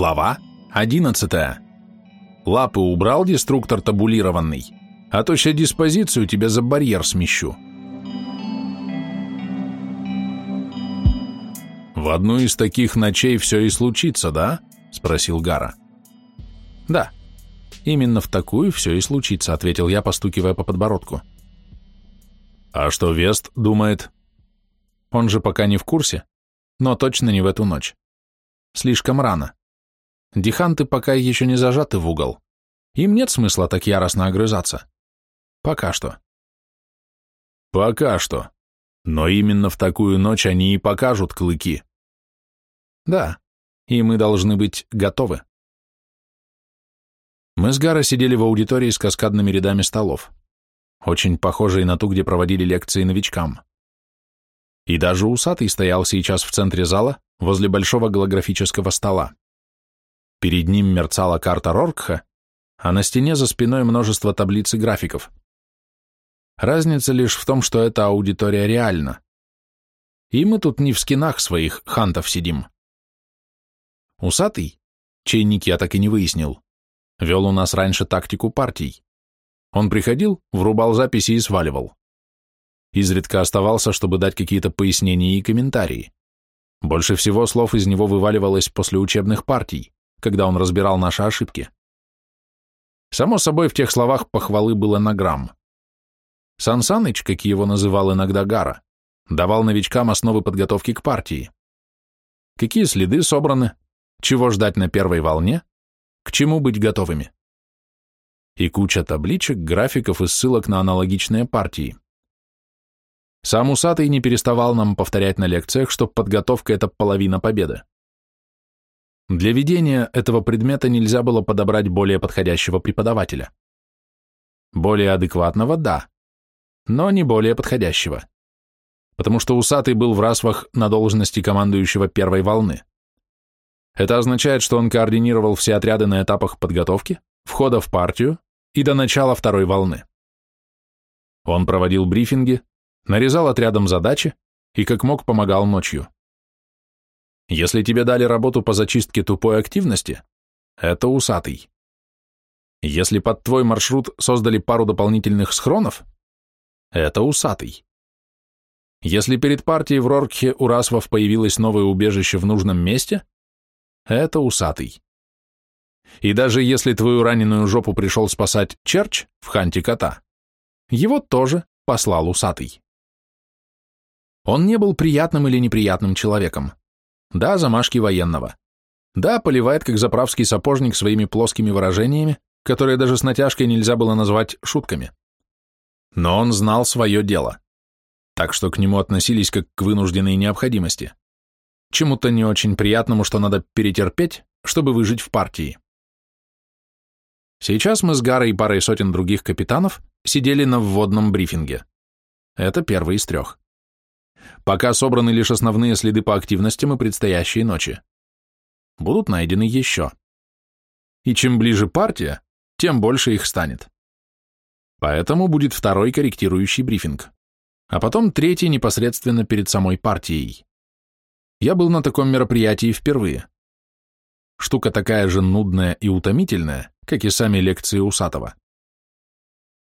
Глава 11. Лапы убрал деструктор табулированный, а то ща диспозицию тебе за барьер смещу. В одну из таких ночей все и случится, да? Спросил Гара. Да, именно в такую все и случится, ответил я, постукивая по подбородку. А что Вест думает? Он же пока не в курсе, но точно не в эту ночь. Слишком рано. Диханты пока еще не зажаты в угол. Им нет смысла так яростно огрызаться. Пока что. Пока что. Но именно в такую ночь они и покажут клыки. Да, и мы должны быть готовы. Мы с Гара сидели в аудитории с каскадными рядами столов, очень похожей на ту, где проводили лекции новичкам. И даже усатый стоял сейчас в центре зала, возле большого голографического стола. Перед ним мерцала карта Роркха, а на стене за спиной множество таблиц и графиков. Разница лишь в том, что эта аудитория реальна. И мы тут не в скинах своих хантов сидим. Усатый, чей ник я так и не выяснил, вел у нас раньше тактику партий. Он приходил, врубал записи и сваливал. Изредка оставался, чтобы дать какие-то пояснения и комментарии. Больше всего слов из него вываливалось после учебных партий когда он разбирал наши ошибки. Само собой, в тех словах похвалы было на грамм. Сан Саныч, как его называл иногда Гара, давал новичкам основы подготовки к партии. Какие следы собраны, чего ждать на первой волне, к чему быть готовыми. И куча табличек, графиков и ссылок на аналогичные партии. Сам Усатый не переставал нам повторять на лекциях, что подготовка – это половина победы. Для ведения этого предмета нельзя было подобрать более подходящего преподавателя. Более адекватного – да, но не более подходящего. Потому что Усатый был в расвах на должности командующего первой волны. Это означает, что он координировал все отряды на этапах подготовки, входа в партию и до начала второй волны. Он проводил брифинги, нарезал отрядом задачи и как мог помогал ночью. Если тебе дали работу по зачистке тупой активности, это усатый. Если под твой маршрут создали пару дополнительных схронов, это усатый. Если перед партией в Роркхе у Расвов появилось новое убежище в нужном месте, это усатый. И даже если твою раненую жопу пришел спасать Черч в ханте кота, его тоже послал усатый. Он не был приятным или неприятным человеком. Да, замашки военного. Да, поливает, как заправский сапожник, своими плоскими выражениями, которые даже с натяжкой нельзя было назвать шутками. Но он знал свое дело, так что к нему относились как к вынужденной необходимости. Чему-то не очень приятному, что надо перетерпеть, чтобы выжить в партии. Сейчас мы с Гарой и парой сотен других капитанов сидели на вводном брифинге. Это первый из трех. Пока собраны лишь основные следы по активностям и предстоящей ночи. Будут найдены еще. И чем ближе партия, тем больше их станет. Поэтому будет второй корректирующий брифинг, а потом третий непосредственно перед самой партией. Я был на таком мероприятии впервые. Штука такая же нудная и утомительная, как и сами лекции Усатого.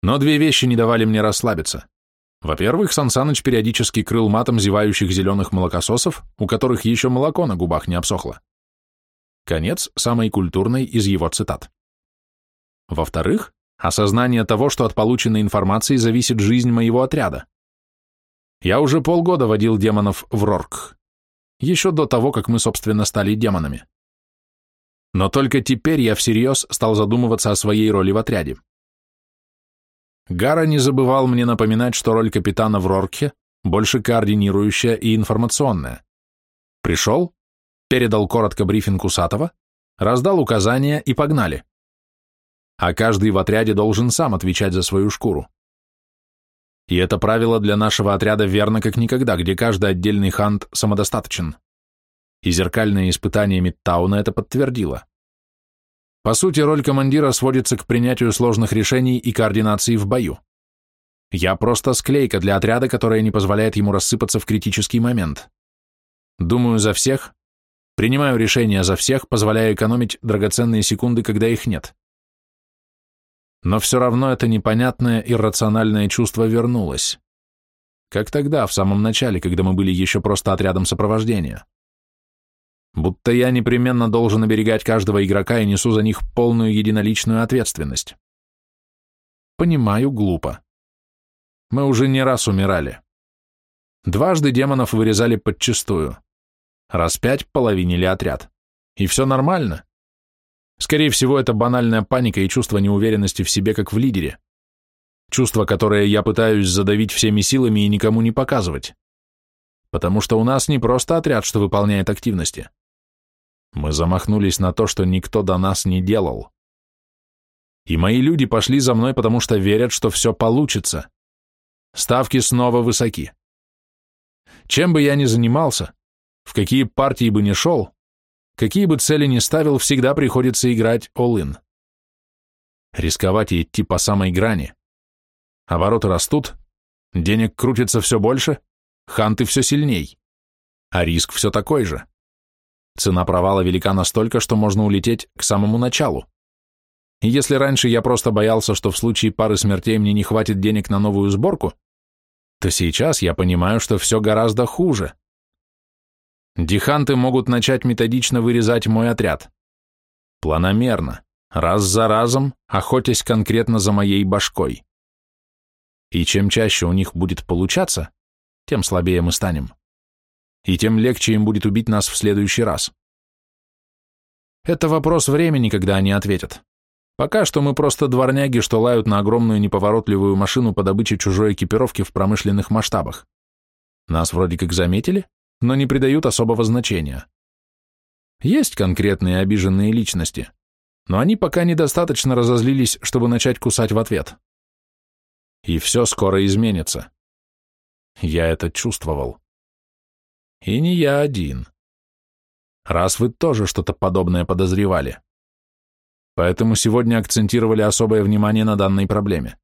Но две вещи не давали мне расслабиться. Во-первых, Сансаныч периодически крыл матом зевающих зеленых молокососов, у которых еще молоко на губах не обсохло. Конец самой культурной из его цитат. Во-вторых, осознание того, что от полученной информации зависит жизнь моего отряда. Я уже полгода водил демонов в Рорк, еще до того, как мы, собственно, стали демонами. Но только теперь я всерьез стал задумываться о своей роли в отряде. Гара не забывал мне напоминать, что роль капитана в Рорке больше координирующая и информационная. Пришел, передал коротко брифинг Усатого, раздал указания и погнали. А каждый в отряде должен сам отвечать за свою шкуру. И это правило для нашего отряда верно как никогда, где каждый отдельный хант самодостаточен. И зеркальное испытание Мидтауна это подтвердило. По сути, роль командира сводится к принятию сложных решений и координации в бою. Я просто склейка для отряда, которая не позволяет ему рассыпаться в критический момент. Думаю за всех, Принимаю решения за всех, позволяя экономить драгоценные секунды, когда их нет. Но все равно это непонятное иррациональное чувство вернулось. Как тогда, в самом начале, когда мы были еще просто отрядом сопровождения. Будто я непременно должен оберегать каждого игрока и несу за них полную единоличную ответственность. Понимаю, глупо. Мы уже не раз умирали. Дважды демонов вырезали подчистую. Раз пять половинили отряд. И все нормально. Скорее всего, это банальная паника и чувство неуверенности в себе, как в лидере. Чувство, которое я пытаюсь задавить всеми силами и никому не показывать. Потому что у нас не просто отряд, что выполняет активности. Мы замахнулись на то, что никто до нас не делал. И мои люди пошли за мной, потому что верят, что все получится. Ставки снова высоки. Чем бы я ни занимался, в какие партии бы ни шел, какие бы цели ни ставил, всегда приходится играть all-in. Рисковать и идти по самой грани. Обороты растут, денег крутится все больше, ханты все сильней, а риск все такой же. Цена провала велика настолько, что можно улететь к самому началу. И если раньше я просто боялся, что в случае пары смертей мне не хватит денег на новую сборку, то сейчас я понимаю, что все гораздо хуже. Диханты могут начать методично вырезать мой отряд. Планомерно, раз за разом, охотясь конкретно за моей башкой. И чем чаще у них будет получаться, тем слабее мы станем. И тем легче им будет убить нас в следующий раз. Это вопрос времени, когда они ответят. Пока что мы просто дворняги, что лают на огромную неповоротливую машину по добыче чужой экипировки в промышленных масштабах. Нас вроде как заметили, но не придают особого значения. Есть конкретные обиженные личности, но они пока недостаточно разозлились, чтобы начать кусать в ответ. И все скоро изменится. Я это чувствовал. И не я один. Раз вы тоже что-то подобное подозревали. Поэтому сегодня акцентировали особое внимание на данной проблеме.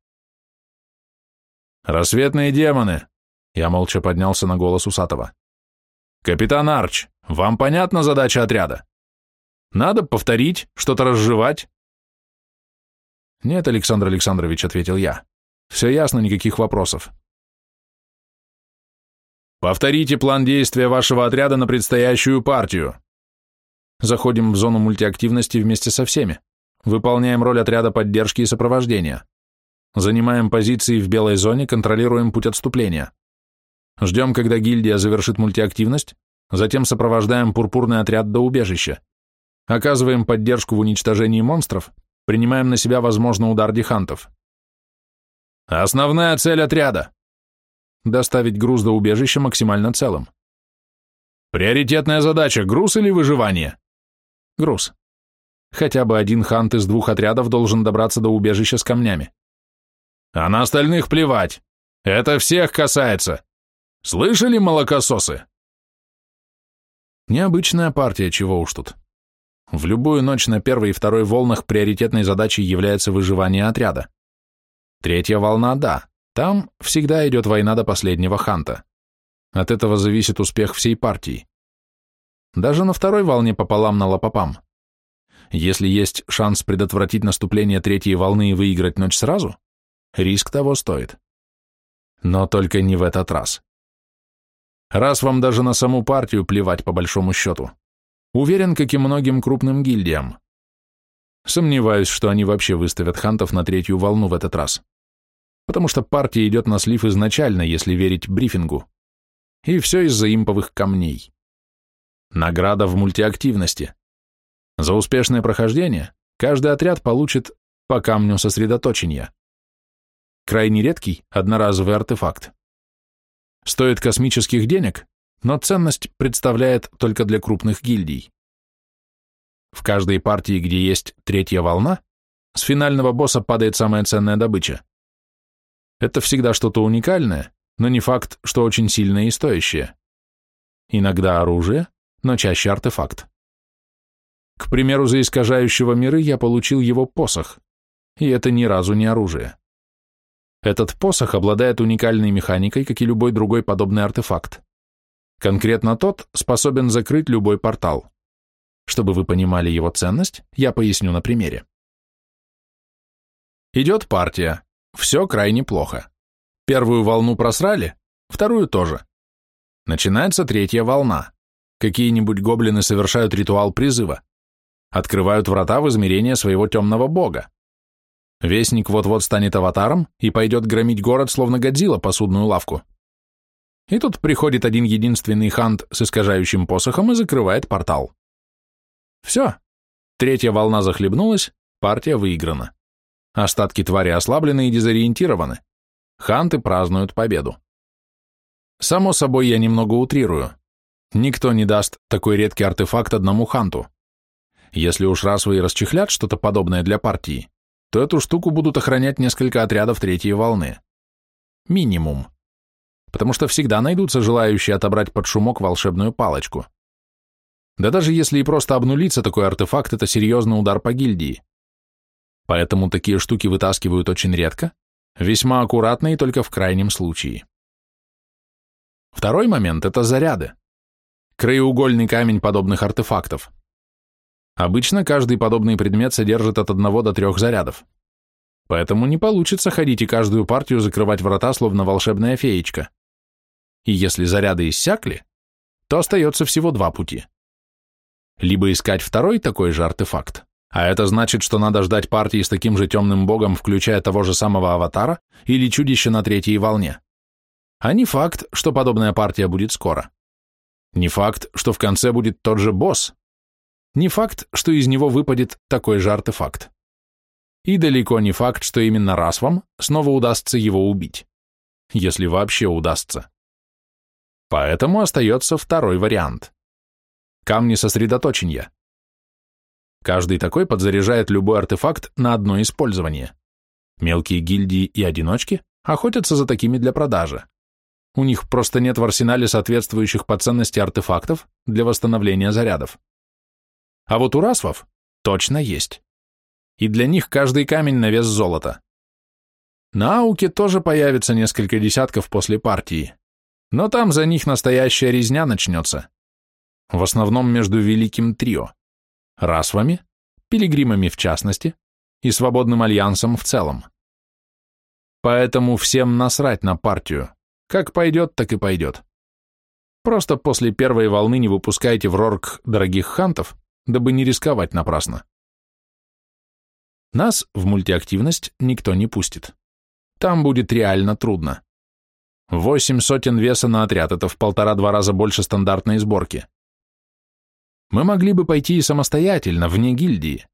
«Рассветные демоны!» Я молча поднялся на голос Усатого. «Капитан Арч, вам понятна задача отряда? Надо повторить, что-то разжевать?» «Нет, Александр Александрович», — ответил я. «Все ясно, никаких вопросов». «Повторите план действия вашего отряда на предстоящую партию». Заходим в зону мультиактивности вместе со всеми. Выполняем роль отряда поддержки и сопровождения. Занимаем позиции в белой зоне, контролируем путь отступления. Ждем, когда гильдия завершит мультиактивность, затем сопровождаем пурпурный отряд до убежища. Оказываем поддержку в уничтожении монстров, принимаем на себя, возможно, удар дихантов. Основная цель отряда – доставить груз до убежища максимально целым. Приоритетная задача – груз или выживание? Груз. Хотя бы один хант из двух отрядов должен добраться до убежища с камнями. А на остальных плевать. Это всех касается. Слышали, молокососы? Необычная партия, чего уж тут. В любую ночь на первой и второй волнах приоритетной задачей является выживание отряда. Третья волна – да, там всегда идет война до последнего ханта. От этого зависит успех всей партии. Даже на второй волне пополам на лопопам. Если есть шанс предотвратить наступление третьей волны и выиграть ночь сразу, риск того стоит. Но только не в этот раз. Раз вам даже на саму партию плевать по большому счету. Уверен, как и многим крупным гильдиям. Сомневаюсь, что они вообще выставят хантов на третью волну в этот раз. Потому что партия идет на слив изначально, если верить брифингу. И все из-за имповых камней. Награда в мультиактивности. За успешное прохождение каждый отряд получит по камню сосредоточения. Крайне редкий, одноразовый артефакт. Стоит космических денег, но ценность представляет только для крупных гильдий. В каждой партии, где есть третья волна, с финального босса падает самая ценная добыча. Это всегда что-то уникальное, но не факт, что очень сильное и стоящее. Иногда оружие, но чаще артефакт. К примеру, за искажающего миры я получил его посох, и это ни разу не оружие. Этот посох обладает уникальной механикой, как и любой другой подобный артефакт. Конкретно тот способен закрыть любой портал, Чтобы вы понимали его ценность, я поясню на примере. Идет партия. Все крайне плохо. Первую волну просрали, вторую тоже. Начинается третья волна. Какие-нибудь гоблины совершают ритуал призыва. Открывают врата в измерение своего темного бога. Вестник вот-вот станет аватаром и пойдет громить город, словно Годзилла, посудную лавку. И тут приходит один единственный хант с искажающим посохом и закрывает портал. Все. Третья волна захлебнулась, партия выиграна. Остатки твари ослаблены и дезориентированы. Ханты празднуют победу. Само собой, я немного утрирую. Никто не даст такой редкий артефакт одному ханту. Если уж раз вы и расчехлят что-то подобное для партии, то эту штуку будут охранять несколько отрядов третьей волны. Минимум. Потому что всегда найдутся желающие отобрать под шумок волшебную палочку. Да даже если и просто обнулиться такой артефакт, это серьезный удар по гильдии. Поэтому такие штуки вытаскивают очень редко, весьма аккуратно и только в крайнем случае. Второй момент – это заряды. Краеугольный камень подобных артефактов. Обычно каждый подобный предмет содержит от одного до трех зарядов. Поэтому не получится ходить и каждую партию закрывать врата, словно волшебная феечка. И если заряды иссякли, то остается всего два пути. Либо искать второй такой же артефакт, а это значит, что надо ждать партии с таким же темным богом, включая того же самого аватара или чудище на третьей волне. А не факт, что подобная партия будет скоро. Не факт, что в конце будет тот же босс, не факт, что из него выпадет такой же артефакт. И далеко не факт, что именно раз вам снова удастся его убить. Если вообще удастся. Поэтому остается второй вариант. Камни сосредоточения. Каждый такой подзаряжает любой артефакт на одно использование. Мелкие гильдии и одиночки охотятся за такими для продажи. У них просто нет в арсенале соответствующих по ценности артефактов для восстановления зарядов. А вот у расвов точно есть. И для них каждый камень на вес золота. На Ауке тоже появится несколько десятков после партии, но там за них настоящая резня начнется. В основном между великим трио. Расвами, пилигримами в частности, и свободным альянсом в целом. Поэтому всем насрать на партию. Как пойдет, так и пойдет. Просто после первой волны не выпускайте в Рорк дорогих хантов, дабы не рисковать напрасно. Нас в мультиактивность никто не пустит. Там будет реально трудно. Восемь сотен веса на отряд – это в полтора-два раза больше стандартной сборки. Мы могли бы пойти и самостоятельно, вне гильдии.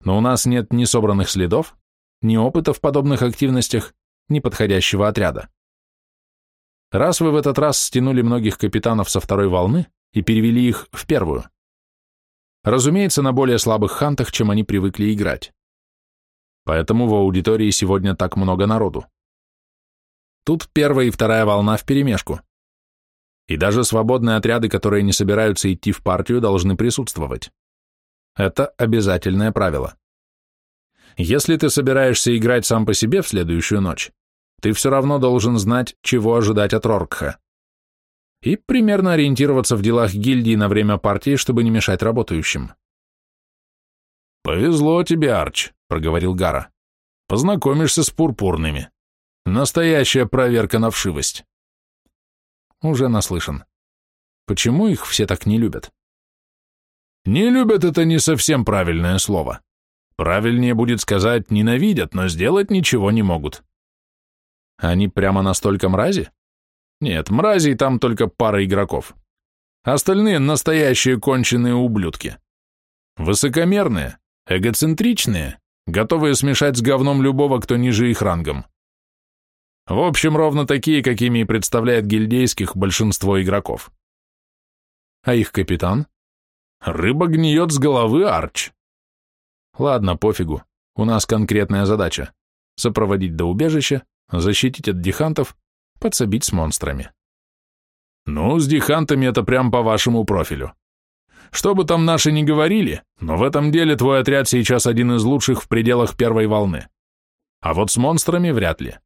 Но у нас нет ни собранных следов, ни опыта в подобных активностях, ни подходящего отряда. Раз вы в этот раз стянули многих капитанов со второй волны и перевели их в первую, Разумеется, на более слабых хантах, чем они привыкли играть. Поэтому в аудитории сегодня так много народу. Тут первая и вторая волна вперемешку. И даже свободные отряды, которые не собираются идти в партию, должны присутствовать. Это обязательное правило. Если ты собираешься играть сам по себе в следующую ночь, ты все равно должен знать, чего ожидать от Роркха и примерно ориентироваться в делах гильдии на время партии, чтобы не мешать работающим. «Повезло тебе, Арч», — проговорил Гара. «Познакомишься с пурпурными. Настоящая проверка на вшивость». Уже наслышан. Почему их все так не любят? Не любят — это не совсем правильное слово. Правильнее будет сказать «ненавидят», но сделать ничего не могут. Они прямо настолько мрази? Нет, мразей там только пара игроков. Остальные настоящие конченые ублюдки. Высокомерные, эгоцентричные, готовые смешать с говном любого, кто ниже их рангом. В общем, ровно такие, какими и представляет гильдейских большинство игроков. А их капитан? Рыба гниет с головы, Арч. Ладно, пофигу. У нас конкретная задача. Сопроводить до убежища, защитить от дихантов подсобить с монстрами. Ну, с дихантами это прям по вашему профилю. Что бы там наши ни говорили, но в этом деле твой отряд сейчас один из лучших в пределах первой волны. А вот с монстрами вряд ли.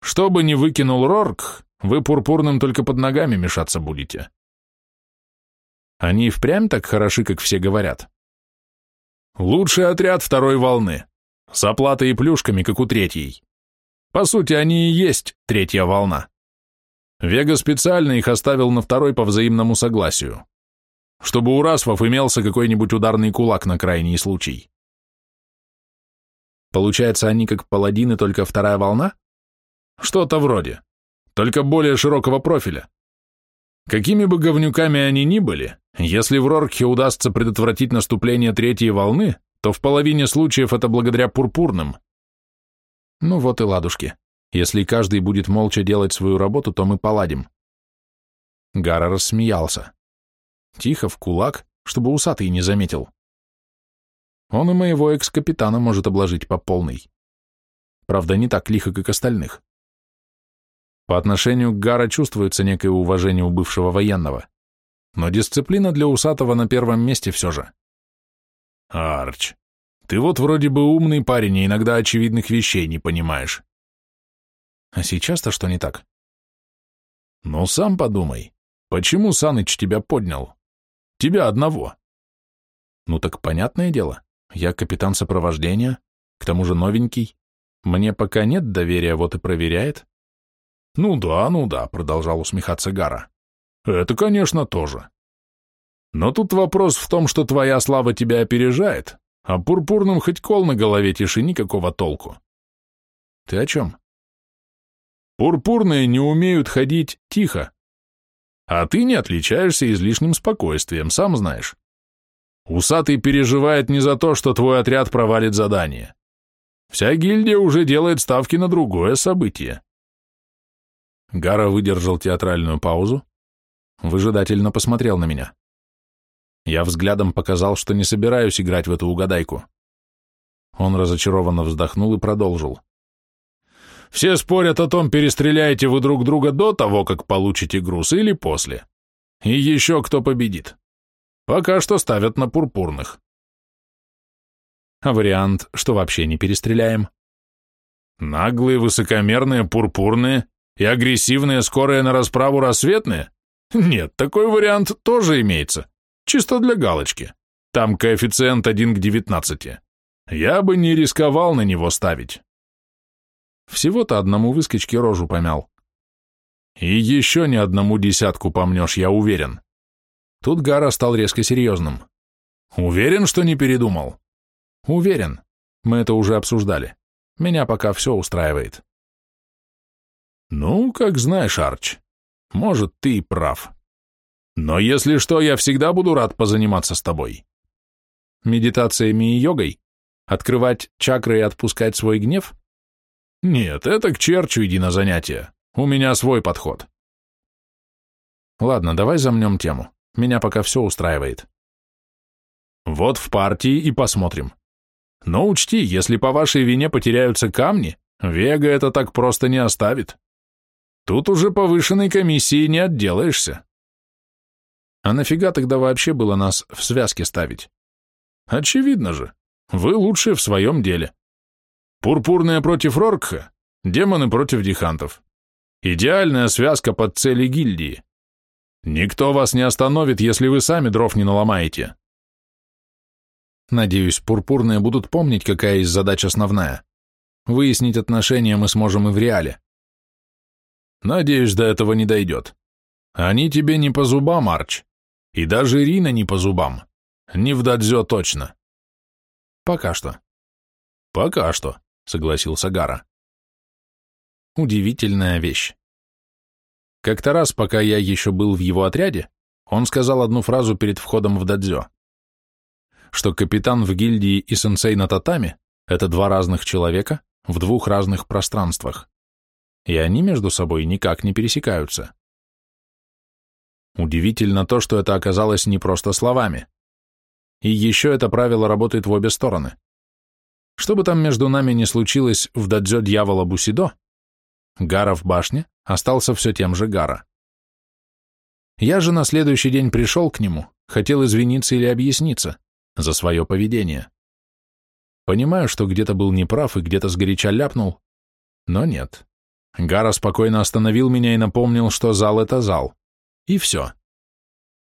Что бы ни выкинул Рорк, вы пурпурным только под ногами мешаться будете. Они и впрямь так хороши, как все говорят. Лучший отряд второй волны. С оплатой и плюшками, как у третьей. По сути, они и есть третья волна. Вега специально их оставил на второй по взаимному согласию. Чтобы у Расфов имелся какой-нибудь ударный кулак на крайний случай. Получается, они как паладины, только вторая волна? Что-то вроде. Только более широкого профиля. Какими бы говнюками они ни были, если в Роркхе удастся предотвратить наступление третьей волны, то в половине случаев это благодаря пурпурным. Ну вот и ладушки. Если каждый будет молча делать свою работу, то мы поладим. Гара рассмеялся. Тихо, в кулак, чтобы усатый не заметил. Он и моего экс-капитана может обложить по полной. Правда, не так лихо, как остальных. По отношению к Гара чувствуется некое уважение у бывшего военного. Но дисциплина для усатого на первом месте все же. Арч, ты вот вроде бы умный парень, и иногда очевидных вещей не понимаешь. А сейчас-то что не так? Ну, сам подумай, почему Саныч тебя поднял? Тебя одного. Ну так понятное дело, я капитан сопровождения, к тому же новенький. Мне пока нет доверия, вот и проверяет. «Ну да, ну да», — продолжал усмехаться Гара. «Это, конечно, тоже. Но тут вопрос в том, что твоя слава тебя опережает, а пурпурным хоть кол на голове тиши никакого толку». «Ты о чем?» «Пурпурные не умеют ходить тихо, а ты не отличаешься излишним спокойствием, сам знаешь. Усатый переживает не за то, что твой отряд провалит задание. Вся гильдия уже делает ставки на другое событие. Гара выдержал театральную паузу, выжидательно посмотрел на меня. Я взглядом показал, что не собираюсь играть в эту угадайку. Он разочарованно вздохнул и продолжил. «Все спорят о том, перестреляете вы друг друга до того, как получите груз, или после. И еще кто победит. Пока что ставят на пурпурных». А вариант, что вообще не перестреляем? Наглые, высокомерные, пурпурные и агрессивные, скорые на расправу рассветные? Нет, такой вариант тоже имеется. Чисто для галочки. Там коэффициент 1 к 19. Я бы не рисковал на него ставить. Всего-то одному выскочке рожу помял. И еще ни одному десятку помнешь, я уверен. Тут Гара стал резко серьезным. Уверен, что не передумал? Уверен. Мы это уже обсуждали. Меня пока все устраивает. «Ну, как знаешь, Арч. Может, ты и прав. Но если что, я всегда буду рад позаниматься с тобой». Медитациями и йогой? Открывать чакры и отпускать свой гнев? Нет, это к черчу иди на занятия. У меня свой подход. Ладно, давай замнем тему. Меня пока все устраивает. Вот в партии и посмотрим. Но учти, если по вашей вине потеряются камни, Вега это так просто не оставит. Тут уже повышенной комиссии не отделаешься. А нафига тогда вообще было нас в связке ставить? Очевидно же, вы лучшие в своем деле. Пурпурные против Роркха, демоны против дихантов. Идеальная связка под цели гильдии. Никто вас не остановит, если вы сами дров не наломаете. Надеюсь, пурпурные будут помнить, какая из задач основная. Выяснить отношения мы сможем и в реале. Надеюсь, до этого не дойдет. Они тебе не по зубам, Арч. И даже Рина не по зубам. Не в дадзё точно. Пока что. Пока что, согласился Гара. Удивительная вещь. Как-то раз, пока я еще был в его отряде, он сказал одну фразу перед входом в дадзё. Что капитан в гильдии и сенсей на татами — это два разных человека в двух разных пространствах и они между собой никак не пересекаются. Удивительно то, что это оказалось не просто словами. И еще это правило работает в обе стороны. Что бы там между нами ни случилось в дадзё дьявола Бусидо, Гара в башне остался все тем же Гара. Я же на следующий день пришел к нему, хотел извиниться или объясниться за свое поведение. Понимаю, что где-то был неправ и где-то сгоряча ляпнул, но нет. Гара спокойно остановил меня и напомнил, что зал — это зал. И все.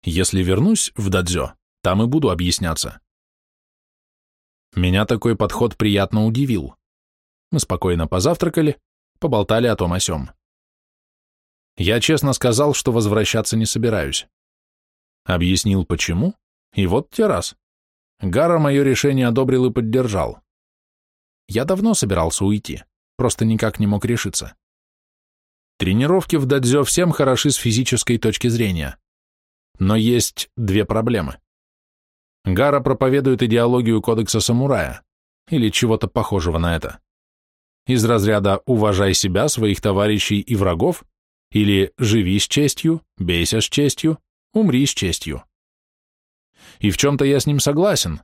Если вернусь в дадзё, там и буду объясняться. Меня такой подход приятно удивил. Мы спокойно позавтракали, поболтали о том о сём. Я честно сказал, что возвращаться не собираюсь. Объяснил, почему, и вот те раз. Гара мое решение одобрил и поддержал. Я давно собирался уйти, просто никак не мог решиться. Тренировки в дадзё всем хороши с физической точки зрения. Но есть две проблемы. Гара проповедует идеологию кодекса самурая, или чего-то похожего на это. Из разряда «уважай себя, своих товарищей и врагов» или «живи с честью, бейся с честью, умри с честью». И в чем-то я с ним согласен,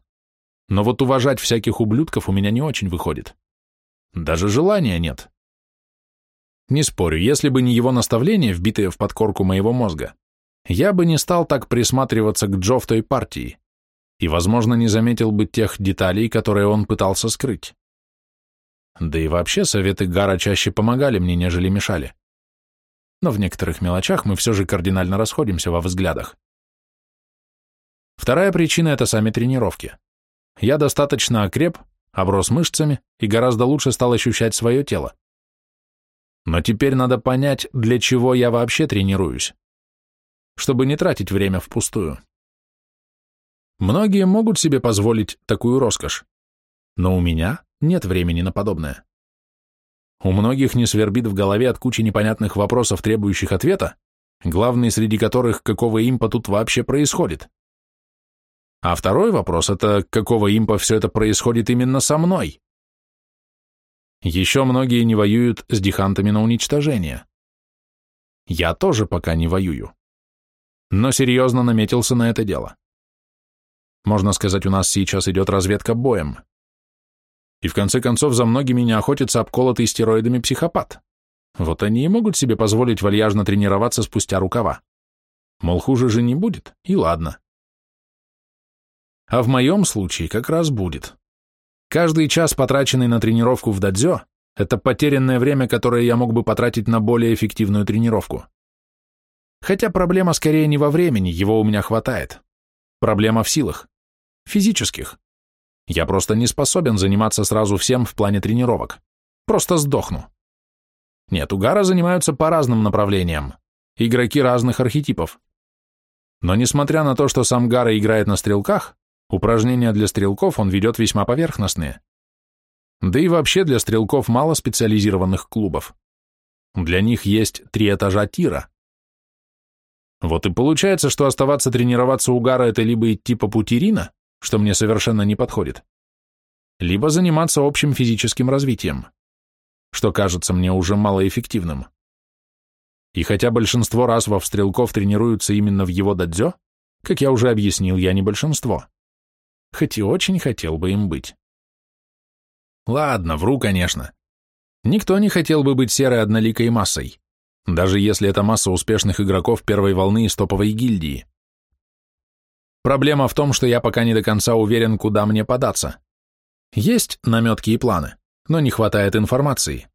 но вот уважать всяких ублюдков у меня не очень выходит. Даже желания нет. Не спорю, если бы не его наставления, вбитые в подкорку моего мозга, я бы не стал так присматриваться к Джо в той партии и, возможно, не заметил бы тех деталей, которые он пытался скрыть. Да и вообще советы Гара чаще помогали мне, нежели мешали. Но в некоторых мелочах мы все же кардинально расходимся во взглядах. Вторая причина – это сами тренировки. Я достаточно окреп, оброс мышцами и гораздо лучше стал ощущать свое тело. Но теперь надо понять, для чего я вообще тренируюсь, чтобы не тратить время впустую. Многие могут себе позволить такую роскошь, но у меня нет времени на подобное. У многих не свербит в голове от кучи непонятных вопросов, требующих ответа, главный среди которых, какого импа тут вообще происходит. А второй вопрос – это какого импа все это происходит именно со мной? Еще многие не воюют с дихантами на уничтожение. Я тоже пока не воюю. Но серьезно наметился на это дело. Можно сказать, у нас сейчас идет разведка боем. И в конце концов за многими не охотится обколотый стероидами психопат. Вот они и могут себе позволить вальяжно тренироваться спустя рукава. Мол, хуже же не будет, и ладно. А в моем случае как раз будет. Каждый час, потраченный на тренировку в дадзё, это потерянное время, которое я мог бы потратить на более эффективную тренировку. Хотя проблема скорее не во времени, его у меня хватает. Проблема в силах. Физических. Я просто не способен заниматься сразу всем в плане тренировок. Просто сдохну. Нет, у Гара занимаются по разным направлениям. Игроки разных архетипов. Но несмотря на то, что сам Гара играет на стрелках, Упражнения для стрелков он ведет весьма поверхностные. Да и вообще для стрелков мало специализированных клубов. Для них есть три этажа тира. Вот и получается, что оставаться тренироваться у Гара это либо идти по пути Рина, что мне совершенно не подходит, либо заниматься общим физическим развитием, что кажется мне уже малоэффективным. И хотя большинство раз во стрелков тренируются именно в его дадзё, как я уже объяснил, я не большинство хоть и очень хотел бы им быть. Ладно, вру, конечно. Никто не хотел бы быть серой одноликой массой, даже если это масса успешных игроков первой волны из топовой гильдии. Проблема в том, что я пока не до конца уверен, куда мне податься. Есть наметки и планы, но не хватает информации.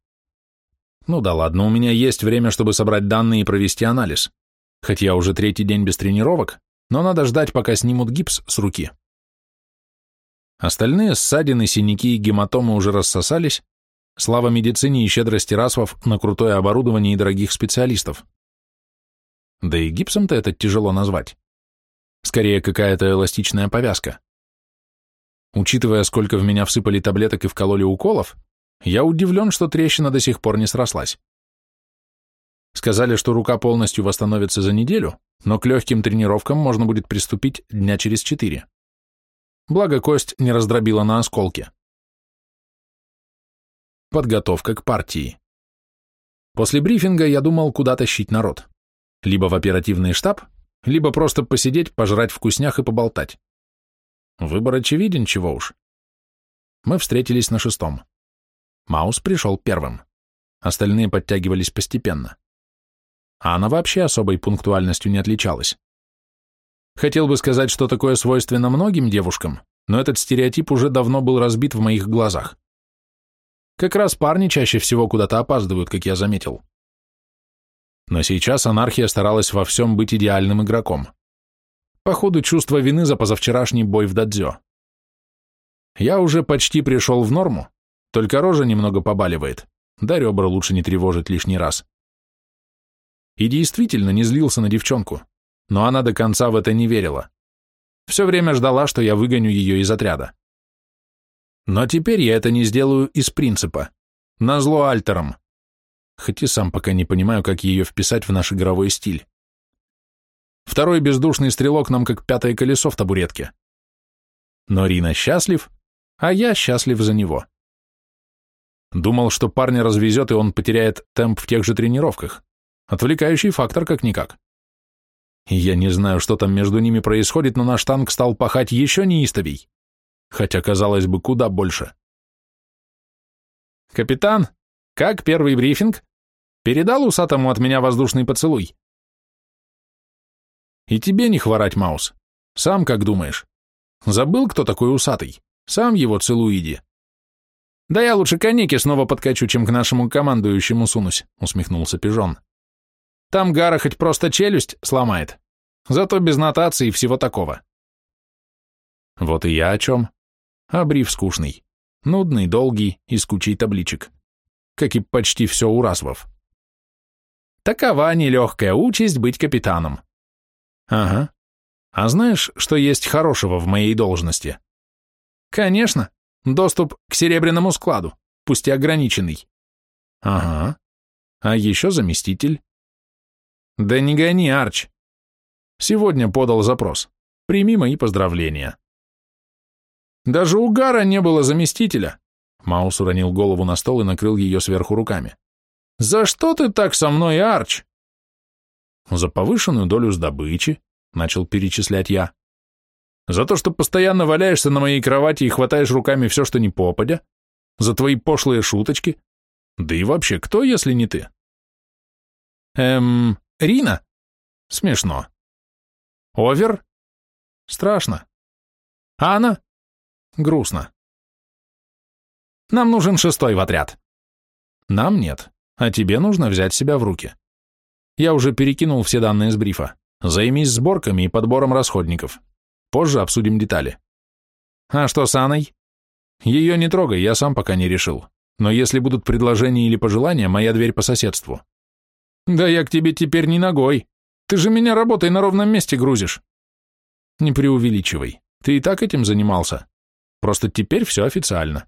Ну да ладно, у меня есть время, чтобы собрать данные и провести анализ. Хоть я уже третий день без тренировок, но надо ждать, пока снимут гипс с руки. Остальные ссадины, синяки и гематомы уже рассосались, слава медицине и щедрости расвов на крутое оборудование и дорогих специалистов. Да и гипсом-то это тяжело назвать. Скорее, какая-то эластичная повязка. Учитывая, сколько в меня всыпали таблеток и вкололи уколов, я удивлен, что трещина до сих пор не срослась. Сказали, что рука полностью восстановится за неделю, но к легким тренировкам можно будет приступить дня через четыре благо кость не раздробила на осколки. Подготовка к партии. После брифинга я думал, куда тащить народ. Либо в оперативный штаб, либо просто посидеть, пожрать вкуснях и поболтать. Выбор очевиден, чего уж. Мы встретились на шестом. Маус пришел первым. Остальные подтягивались постепенно. А она вообще особой пунктуальностью не отличалась. Хотел бы сказать, что такое свойственно многим девушкам, но этот стереотип уже давно был разбит в моих глазах. Как раз парни чаще всего куда-то опаздывают, как я заметил. Но сейчас анархия старалась во всем быть идеальным игроком. Походу, чувство вины за позавчерашний бой в дадзё. Я уже почти пришел в норму, только рожа немного побаливает, да ребра лучше не тревожить лишний раз. И действительно не злился на девчонку, но она до конца в это не верила. Все время ждала, что я выгоню ее из отряда. Но теперь я это не сделаю из принципа. Назло альтером. Хоть и сам пока не понимаю, как ее вписать в наш игровой стиль. Второй бездушный стрелок нам как пятое колесо в табуретке. Но Рина счастлив, а я счастлив за него. Думал, что парня развезет, и он потеряет темп в тех же тренировках. Отвлекающий фактор как-никак. Я не знаю, что там между ними происходит, но наш танк стал пахать еще неистовей. Хотя, казалось бы, куда больше. «Капитан, как первый брифинг? Передал усатому от меня воздушный поцелуй?» «И тебе не хворать, Маус. Сам как думаешь? Забыл, кто такой усатый? Сам его целуй иди». «Да я лучше конеки снова подкачу, чем к нашему командующему сунусь», — усмехнулся Пижон. «Там Гара хоть просто челюсть сломает, зато без нотации и всего такого». Вот и я о чем. А бриф скучный, нудный, долгий и с кучей табличек, как и почти все у развов. Такова нелегкая участь быть капитаном. Ага. А знаешь, что есть хорошего в моей должности? Конечно, Доступ к серебряному складу, пусть и ограниченный. Ага. А еще заместитель. Да не гони, Арч. Сегодня подал запрос. Прими мои поздравления. Даже у Гара не было заместителя. Маус уронил голову на стол и накрыл ее сверху руками. «За что ты так со мной, Арч?» «За повышенную долю с добычи», — начал перечислять я. За то, что постоянно валяешься на моей кровати и хватаешь руками все, что не попадя? За твои пошлые шуточки? Да и вообще, кто, если не ты? Эм, Рина? Смешно. Овер? Страшно. Анна? Грустно. Нам нужен шестой в отряд. Нам нет, а тебе нужно взять себя в руки. Я уже перекинул все данные с брифа. Займись сборками и подбором расходников. Позже обсудим детали. А что с Анной? Ее не трогай, я сам пока не решил. Но если будут предложения или пожелания, моя дверь по соседству. Да я к тебе теперь не ногой. Ты же меня работой на ровном месте грузишь. Не преувеличивай. Ты и так этим занимался. Просто теперь все официально.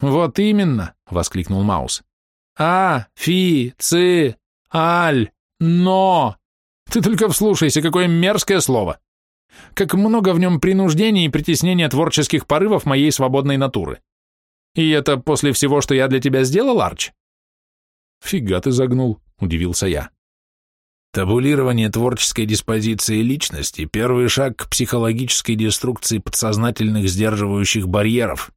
Вот именно, воскликнул Маус. А, фи, ци, аль, но. Ты только вслушайся, какое мерзкое слово. Как много в нем принуждения и притеснения творческих порывов моей свободной натуры. И это после всего, что я для тебя сделал, Арч? Фига ты загнул, удивился я. Табулирование творческой диспозиции личности – первый шаг к психологической деструкции подсознательных сдерживающих барьеров.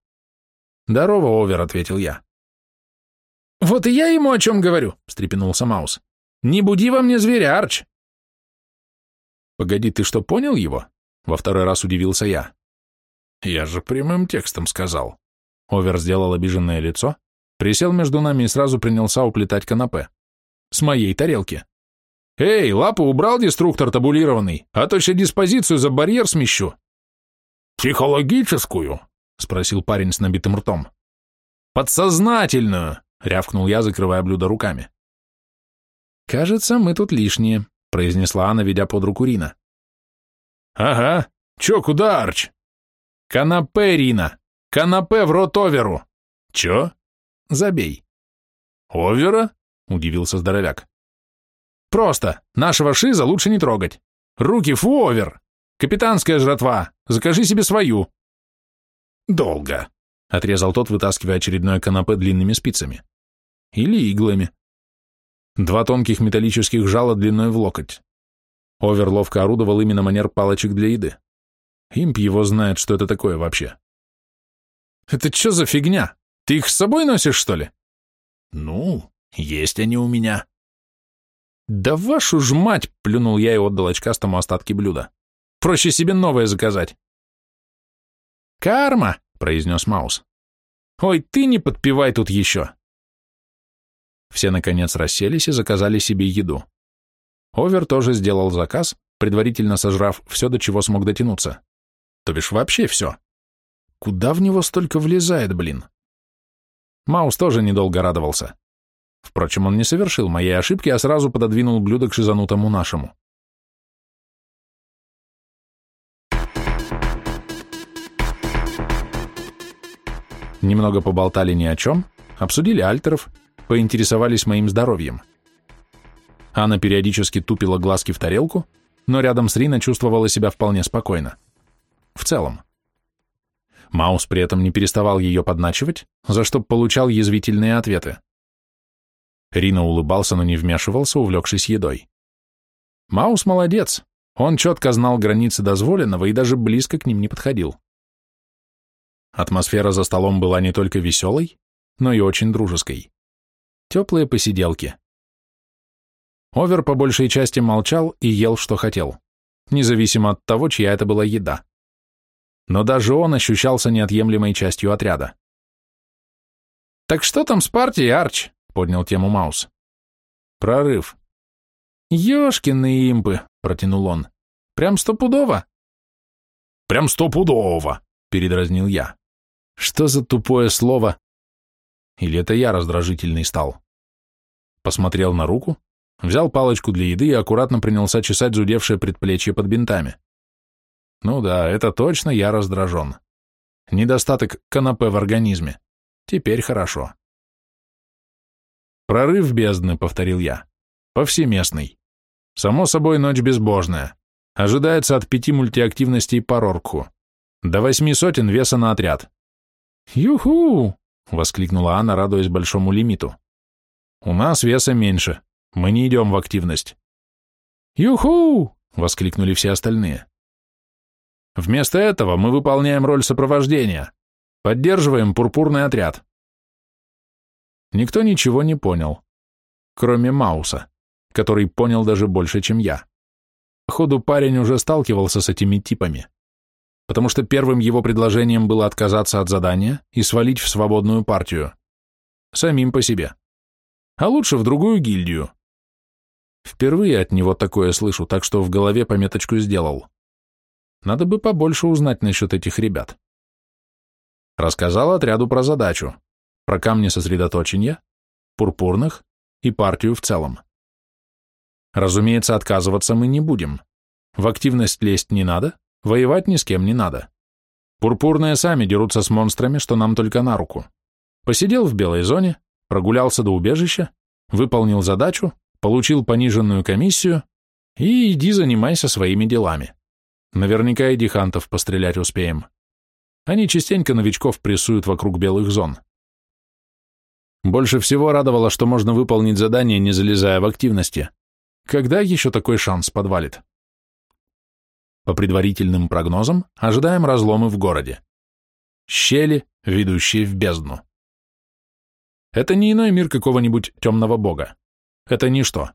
«Здорово, Овер», — ответил я. «Вот и я ему о чем говорю», — встрепенулся Маус. «Не буди во мне зверя, Арч. «Погоди, ты что, понял его?» Во второй раз удивился я. «Я же прямым текстом сказал». Овер сделал обиженное лицо, присел между нами и сразу принялся уплетать канапе. С моей тарелки. «Эй, лапу убрал деструктор табулированный, а то еще диспозицию за барьер смещу». «Психологическую?» — спросил парень с набитым ртом. «Подсознательную!» — рявкнул я, закрывая блюдо руками. «Кажется, мы тут лишние», произнесла она, ведя под руку Рина. «Ага. Чё, куда, Арч?» «Канапе, Рина! Канапе в рот Оверу!» «Чё?» «Забей». «Овера?» — удивился здоровяк. «Просто. Нашего шиза лучше не трогать. Руки фу, Овер! Капитанская жратва! Закажи себе свою!» «Долго», — отрезал тот, вытаскивая очередное канапе длинными спицами. «Или иглами», Два тонких металлических жала длиной в локоть. Овер ловко орудовал именно манер палочек для еды. Имп его знает, что это такое вообще. «Это что за фигня? Ты их с собой носишь, что ли?» «Ну, есть они у меня». «Да вашу ж мать!» — плюнул я и отдал очкастому остатки блюда. «Проще себе новое заказать». «Карма!» — произнес Маус. «Ой, ты не подпевай тут еще!» Все, наконец, расселись и заказали себе еду. Овер тоже сделал заказ, предварительно сожрав все, до чего смог дотянуться. То бишь вообще все. Куда в него столько влезает, блин? Маус тоже недолго радовался. Впрочем, он не совершил моей ошибки, а сразу пододвинул блюдо к шизанутому нашему. Немного поболтали ни о чем, обсудили альтеров, поинтересовались моим здоровьем. Анна периодически тупила глазки в тарелку, но рядом с Рина чувствовала себя вполне спокойно. В целом. Маус при этом не переставал ее подначивать, за что получал язвительные ответы. Рина улыбался, но не вмешивался, увлекшись едой. Маус молодец, он четко знал границы дозволенного и даже близко к ним не подходил. Атмосфера за столом была не только веселой, но и очень дружеской. Теплые посиделки. Овер по большей части молчал и ел, что хотел, независимо от того, чья это была еда. Но даже он ощущался неотъемлемой частью отряда. «Так что там с партией, Арч?» — поднял тему Маус. «Прорыв». «Ешкины импы», — протянул он. «Прям стопудово?» «Прям стопудово», — передразнил я. «Что за тупое слово?» Или это я раздражительный стал? Посмотрел на руку, взял палочку для еды и аккуратно принялся чесать зудевшее предплечье под бинтами. Ну да, это точно я раздражен. Недостаток канапе в организме. Теперь хорошо. «Прорыв бездны», — повторил я. «Повсеместный. Само собой, ночь безбожная. Ожидается от пяти мультиактивностей по Роркху. До восьми сотен веса на отряд». «Юху!» — воскликнула Анна, радуясь большому лимиту. «У нас веса меньше. Мы не идем в активность». «Юху!» — воскликнули все остальные. «Вместо этого мы выполняем роль сопровождения. Поддерживаем пурпурный отряд. Никто ничего не понял, кроме Мауса, который понял даже больше, чем я. Ходу парень уже сталкивался с этими типами, потому что первым его предложением было отказаться от задания и свалить в свободную партию. Самим по себе. А лучше в другую гильдию. Впервые от него такое слышу, так что в голове пометочку сделал. Надо бы побольше узнать насчет этих ребят. Рассказал отряду про задачу про камни сосредоточения, пурпурных и партию в целом. Разумеется, отказываться мы не будем. В активность лезть не надо, воевать ни с кем не надо. Пурпурные сами дерутся с монстрами, что нам только на руку. Посидел в белой зоне, прогулялся до убежища, выполнил задачу, получил пониженную комиссию и иди занимайся своими делами. Наверняка и дихантов пострелять успеем. Они частенько новичков прессуют вокруг белых зон. Больше всего радовало, что можно выполнить задание, не залезая в активности. Когда еще такой шанс подвалит? По предварительным прогнозам, ожидаем разломы в городе. Щели, ведущие в бездну. Это не иной мир какого-нибудь темного бога. Это ничто.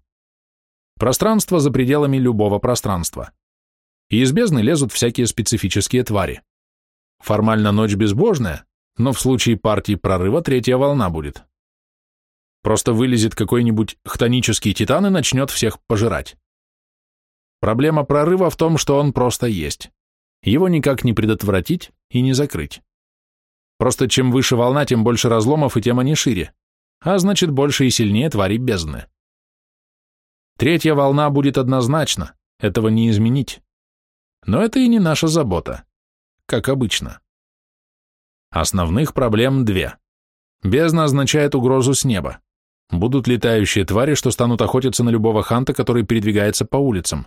Пространство за пределами любого пространства. И из бездны лезут всякие специфические твари. Формально ночь безбожная, но в случае партии прорыва третья волна будет. Просто вылезет какой-нибудь хтонический титан и начнет всех пожирать. Проблема прорыва в том, что он просто есть. Его никак не предотвратить и не закрыть. Просто чем выше волна, тем больше разломов и тем они шире, а значит больше и сильнее твари бездны. Третья волна будет однозначно, этого не изменить. Но это и не наша забота, как обычно. Основных проблем две. Бездна означает угрозу с неба. Будут летающие твари, что станут охотиться на любого ханта, который передвигается по улицам.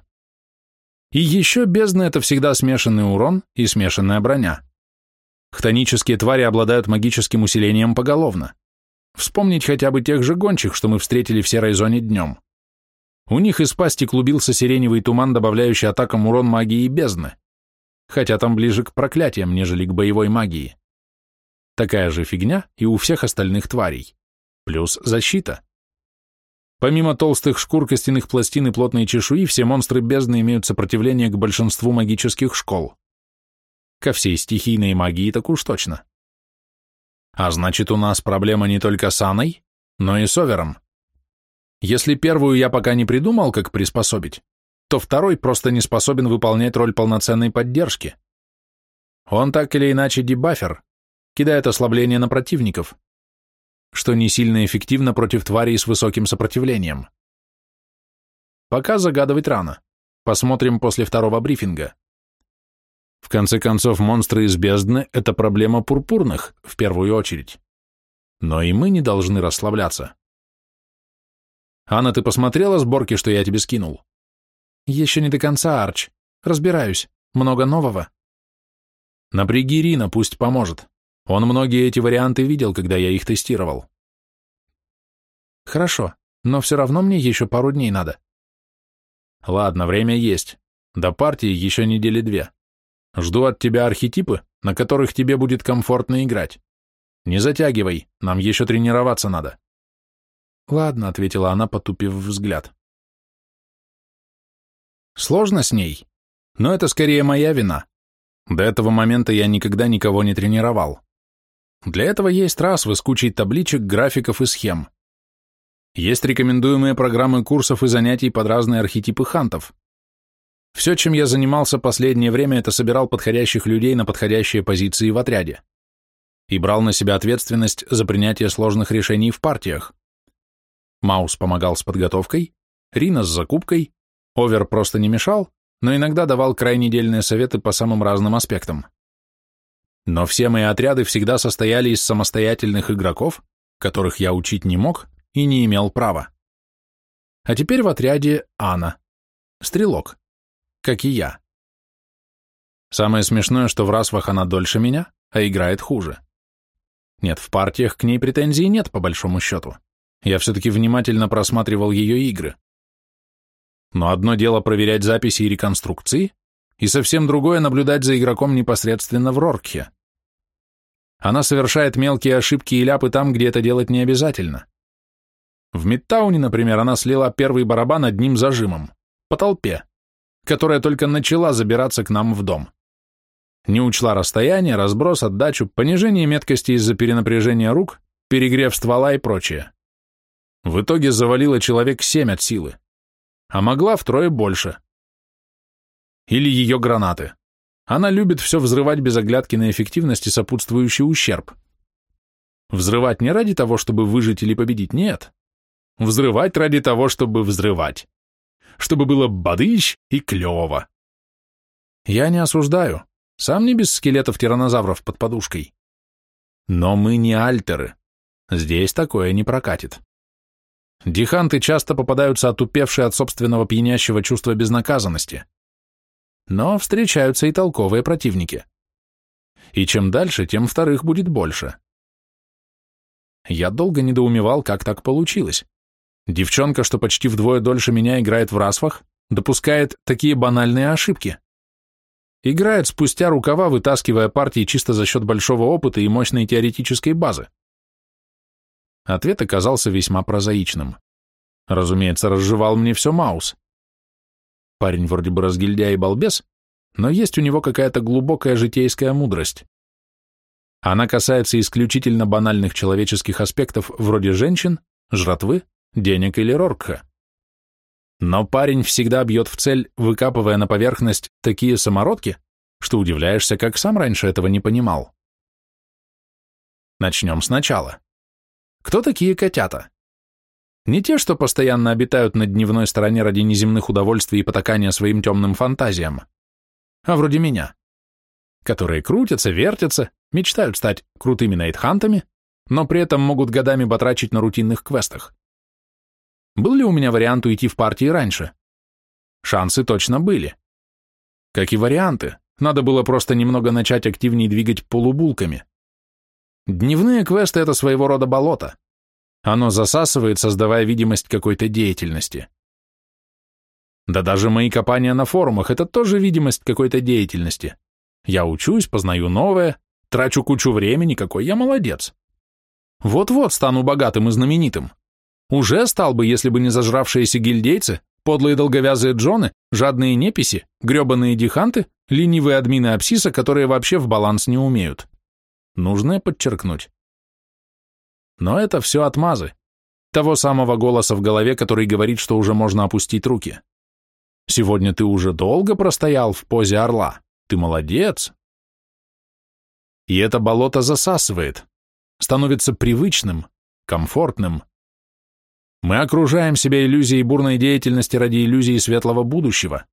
И еще бездна — это всегда смешанный урон и смешанная броня. Хтонические твари обладают магическим усилением поголовно. Вспомнить хотя бы тех же гончих, что мы встретили в серой зоне днем. У них из пасти клубился сиреневый туман, добавляющий атакам урон магии бездны. Хотя там ближе к проклятиям, нежели к боевой магии. Такая же фигня и у всех остальных тварей плюс защита. Помимо толстых шкур, костяных пластин и плотной чешуи, все монстры бездны имеют сопротивление к большинству магических школ. Ко всей стихийной магии так уж точно. А значит, у нас проблема не только с Аной, но и с Овером. Если первую я пока не придумал, как приспособить, то второй просто не способен выполнять роль полноценной поддержки. Он так или иначе дебафер, кидает ослабление на противников, что не сильно эффективно против тварей с высоким сопротивлением. Пока загадывать рано. Посмотрим после второго брифинга. В конце концов, монстры из бездны — это проблема пурпурных, в первую очередь. Но и мы не должны расслабляться. Анна, ты посмотрела сборки, что я тебе скинул? Еще не до конца, Арч. Разбираюсь. Много нового. Напряги Рина, пусть поможет. Он многие эти варианты видел, когда я их тестировал. Хорошо, но все равно мне еще пару дней надо. Ладно, время есть. До партии еще недели две. Жду от тебя архетипы, на которых тебе будет комфортно играть. Не затягивай, нам еще тренироваться надо. Ладно, ответила она, потупив взгляд. Сложно с ней, но это скорее моя вина. До этого момента я никогда никого не тренировал. Для этого есть трассы с кучей табличек, графиков и схем. Есть рекомендуемые программы курсов и занятий под разные архетипы хантов. Все, чем я занимался последнее время, это собирал подходящих людей на подходящие позиции в отряде и брал на себя ответственность за принятие сложных решений в партиях. Маус помогал с подготовкой, Рина с закупкой, Овер просто не мешал, но иногда давал крайне дельные советы по самым разным аспектам. Но все мои отряды всегда состояли из самостоятельных игроков, которых я учить не мог и не имел права. А теперь в отряде Анна, стрелок, как и я. Самое смешное, что в расвах она дольше меня, а играет хуже. Нет, в партиях к ней претензий нет, по большому счету. Я все-таки внимательно просматривал ее игры. Но одно дело проверять записи и реконструкции, и совсем другое наблюдать за игроком непосредственно в Роркхе. Она совершает мелкие ошибки и ляпы там, где это делать не обязательно. В Мидтауне, например, она слила первый барабан одним зажимом, по толпе, которая только начала забираться к нам в дом. Не учла расстояние, разброс, отдачу, понижение меткости из-за перенапряжения рук, перегрев ствола и прочее. В итоге завалила человек семь от силы, а могла втрое больше. Или ее гранаты. Она любит все взрывать без оглядки на эффективность и сопутствующий ущерб. Взрывать не ради того, чтобы выжить или победить, нет. Взрывать ради того, чтобы взрывать. Чтобы было бодыщ и клево. Я не осуждаю. Сам не без скелетов тиранозавров под подушкой. Но мы не альтеры. Здесь такое не прокатит. Диханты часто попадаются отупевшие от собственного пьянящего чувства безнаказанности. Но встречаются и толковые противники. И чем дальше, тем вторых будет больше. Я долго недоумевал, как так получилось. Девчонка, что почти вдвое дольше меня играет в расфах, допускает такие банальные ошибки. Играет спустя рукава, вытаскивая партии чисто за счет большого опыта и мощной теоретической базы. Ответ оказался весьма прозаичным. Разумеется, разжевал мне все Маус. Парень вроде бы разгильдяй и балбес, но есть у него какая-то глубокая житейская мудрость. Она касается исключительно банальных человеческих аспектов вроде женщин, жратвы, денег или роркха. Но парень всегда бьет в цель, выкапывая на поверхность такие самородки, что удивляешься, как сам раньше этого не понимал. Начнем сначала. Кто такие котята? Не те, что постоянно обитают на дневной стороне ради неземных удовольствий и потакания своим темным фантазиям, а вроде меня, которые крутятся, вертятся, мечтают стать крутыми найтхантами, но при этом могут годами батрачить на рутинных квестах. Был ли у меня вариант уйти в партии раньше? Шансы точно были. Как и варианты, надо было просто немного начать активнее двигать полубулками. Дневные квесты — это своего рода болото. Оно засасывает, создавая видимость какой-то деятельности. Да даже мои копания на форумах — это тоже видимость какой-то деятельности. Я учусь, познаю новое, трачу кучу времени, какой я молодец. Вот-вот стану богатым и знаменитым. Уже стал бы, если бы не зажравшиеся гильдейцы, подлые долговязые джоны, жадные неписи, гребаные диханты, ленивые админы Апсиса, которые вообще в баланс не умеют. Нужно подчеркнуть. Но это все отмазы. Того самого голоса в голове, который говорит, что уже можно опустить руки. Сегодня ты уже долго простоял в позе орла. Ты молодец. И это болото засасывает, становится привычным, комфортным. Мы окружаем себя иллюзией бурной деятельности ради иллюзии светлого будущего.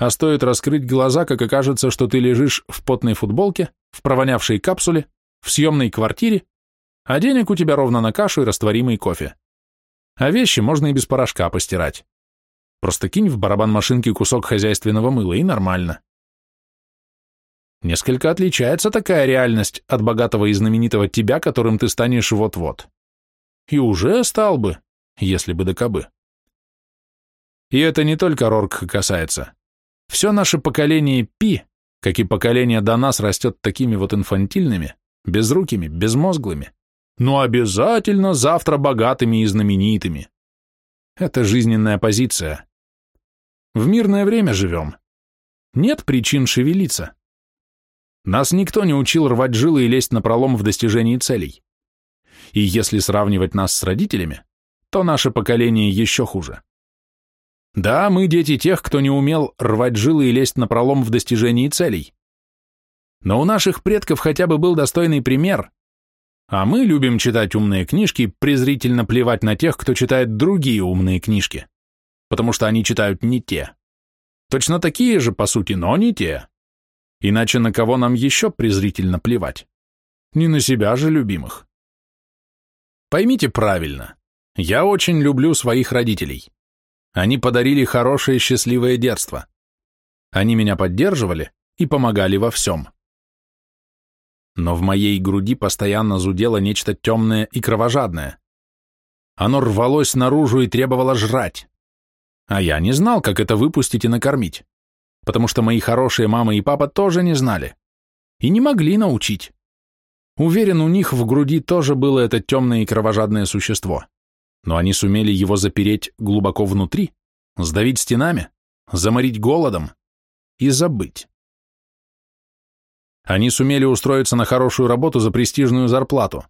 А стоит раскрыть глаза, как окажется, что ты лежишь в потной футболке, в провонявшей капсуле, в съемной квартире, а денег у тебя ровно на кашу и растворимый кофе. А вещи можно и без порошка постирать. Просто кинь в барабан машинки кусок хозяйственного мыла, и нормально. Несколько отличается такая реальность от богатого и знаменитого тебя, которым ты станешь вот-вот. И уже стал бы, если бы да кабы. И это не только Рорк касается. Все наше поколение Пи, как и поколение до нас, растет такими вот инфантильными, безрукими, безмозглыми, но обязательно завтра богатыми и знаменитыми. Это жизненная позиция. В мирное время живем. Нет причин шевелиться. Нас никто не учил рвать жилы и лезть на пролом в достижении целей. И если сравнивать нас с родителями, то наше поколение еще хуже. Да, мы дети тех, кто не умел рвать жилы и лезть на пролом в достижении целей. Но у наших предков хотя бы был достойный пример. А мы любим читать умные книжки, презрительно плевать на тех, кто читает другие умные книжки, потому что они читают не те. Точно такие же, по сути, но не те. Иначе на кого нам еще презрительно плевать? Не на себя же любимых. Поймите правильно, я очень люблю своих родителей. Они подарили хорошее счастливое детство. Они меня поддерживали и помогали во всем. Но в моей груди постоянно зудело нечто темное и кровожадное. Оно рвалось наружу и требовало жрать. А я не знал, как это выпустить и накормить, потому что мои хорошие мама и папа тоже не знали и не могли научить. Уверен, у них в груди тоже было это темное и кровожадное существо но они сумели его запереть глубоко внутри, сдавить стенами, заморить голодом и забыть. Они сумели устроиться на хорошую работу за престижную зарплату,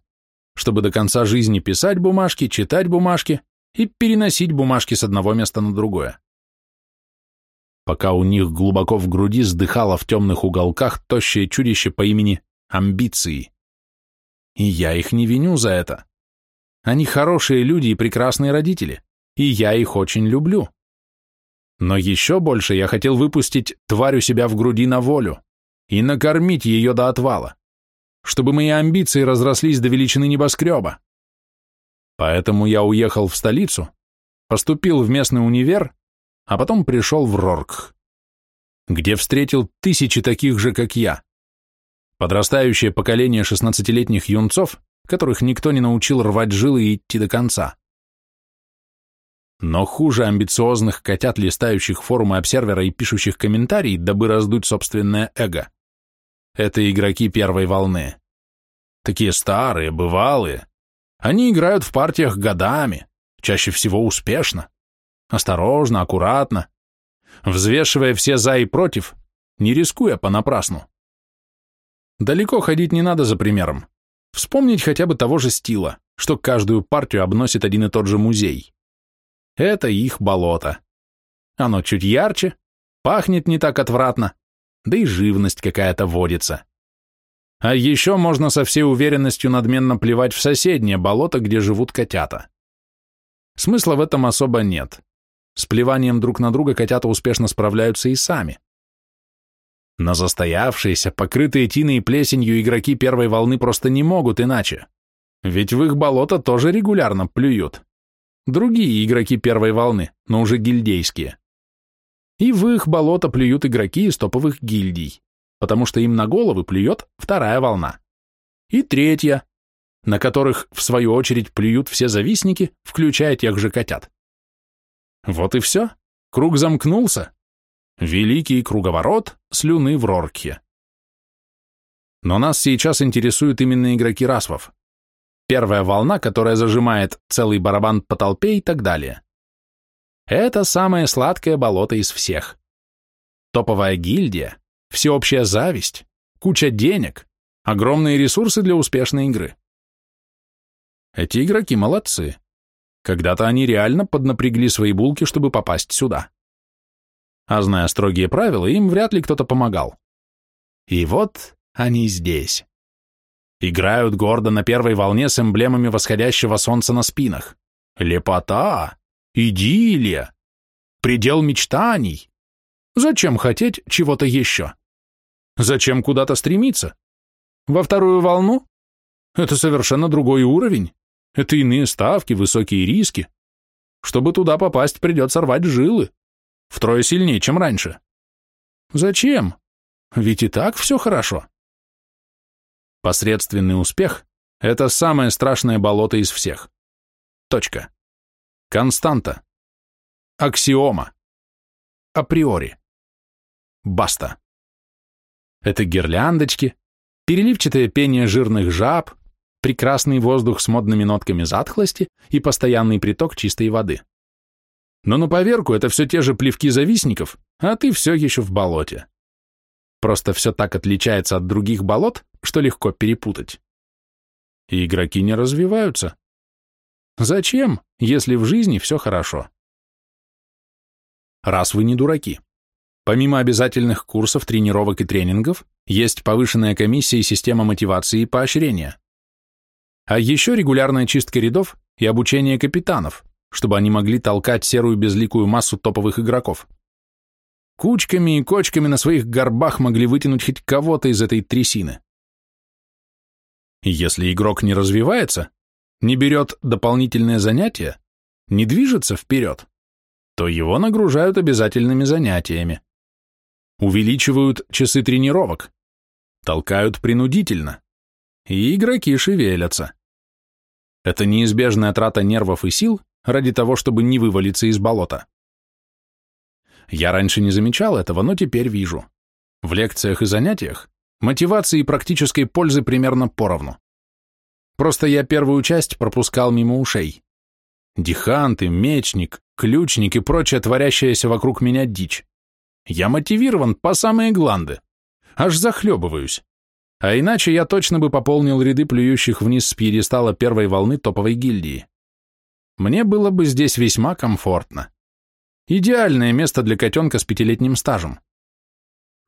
чтобы до конца жизни писать бумажки, читать бумажки и переносить бумажки с одного места на другое. Пока у них глубоко в груди сдыхало в темных уголках тощее чудище по имени Амбиции. И я их не виню за это. Они хорошие люди и прекрасные родители, и я их очень люблю. Но еще больше я хотел выпустить тварь у себя в груди на волю и накормить ее до отвала, чтобы мои амбиции разрослись до величины небоскреба. Поэтому я уехал в столицу, поступил в местный универ, а потом пришел в Рорк, где встретил тысячи таких же, как я. Подрастающее поколение шестнадцатилетних юнцов, которых никто не научил рвать жилы и идти до конца. Но хуже амбициозных котят, листающих форумы обсервера и пишущих комментарии, дабы раздуть собственное эго. Это игроки первой волны. Такие старые, бывалые. Они играют в партиях годами, чаще всего успешно. Осторожно, аккуратно, взвешивая все за и против, не рискуя понапрасну. Далеко ходить не надо за примером. Вспомнить хотя бы того же стила, что каждую партию обносит один и тот же музей. Это их болото. Оно чуть ярче, пахнет не так отвратно, да и живность какая-то водится. А еще можно со всей уверенностью надменно плевать в соседнее болото, где живут котята. Смысла в этом особо нет. С плеванием друг на друга котята успешно справляются и сами. Но застоявшиеся, покрытые тиной и плесенью игроки первой волны просто не могут иначе. Ведь в их болото тоже регулярно плюют. Другие игроки первой волны, но уже гильдейские. И в их болото плюют игроки из топовых гильдий, потому что им на головы плюет вторая волна. И третья, на которых, в свою очередь, плюют все завистники, включая тех же котят. Вот и все. Круг замкнулся, Великий круговорот слюны в Рорке. Но нас сейчас интересуют именно игроки расвов. Первая волна, которая зажимает целый барабан по толпе и так далее. Это самое сладкое болото из всех. Топовая гильдия, всеобщая зависть, куча денег, огромные ресурсы для успешной игры. Эти игроки молодцы. Когда-то они реально поднапрягли свои булки, чтобы попасть сюда. А зная строгие правила, им вряд ли кто-то помогал. И вот они здесь. Играют гордо на первой волне с эмблемами восходящего солнца на спинах. Лепота! Идиллия! Предел мечтаний! Зачем хотеть чего-то еще? Зачем куда-то стремиться? Во вторую волну? Это совершенно другой уровень. Это иные ставки, высокие риски. Чтобы туда попасть, придется рвать жилы. Втрое сильнее, чем раньше. Зачем? Ведь и так все хорошо. Посредственный успех – это самое страшное болото из всех. Точка. Константа. Аксиома. Априори. Баста. Это гирляндочки, переливчатое пение жирных жаб, прекрасный воздух с модными нотками затхлости и постоянный приток чистой воды. Но на поверку это все те же плевки завистников, а ты все еще в болоте. Просто все так отличается от других болот, что легко перепутать. И игроки не развиваются. Зачем, если в жизни все хорошо? Раз вы не дураки. Помимо обязательных курсов, тренировок и тренингов, есть повышенная комиссия и система мотивации и поощрения. А еще регулярная чистка рядов и обучение капитанов, чтобы они могли толкать серую безликую массу топовых игроков. Кучками и кочками на своих горбах могли вытянуть хоть кого-то из этой трясины. Если игрок не развивается, не берет дополнительные занятия, не движется вперед, то его нагружают обязательными занятиями. Увеличивают часы тренировок, толкают принудительно, и игроки шевелятся. Это неизбежная трата нервов и сил ради того, чтобы не вывалиться из болота. Я раньше не замечал этого, но теперь вижу. В лекциях и занятиях мотивации и практической пользы примерно поровну. Просто я первую часть пропускал мимо ушей. Диханты, мечник, ключник и прочая творящаяся вокруг меня дичь. Я мотивирован по самые гланды. Аж захлебываюсь. А иначе я точно бы пополнил ряды плюющих вниз с пьедестала первой волны топовой гильдии. Мне было бы здесь весьма комфортно. Идеальное место для котенка с пятилетним стажем.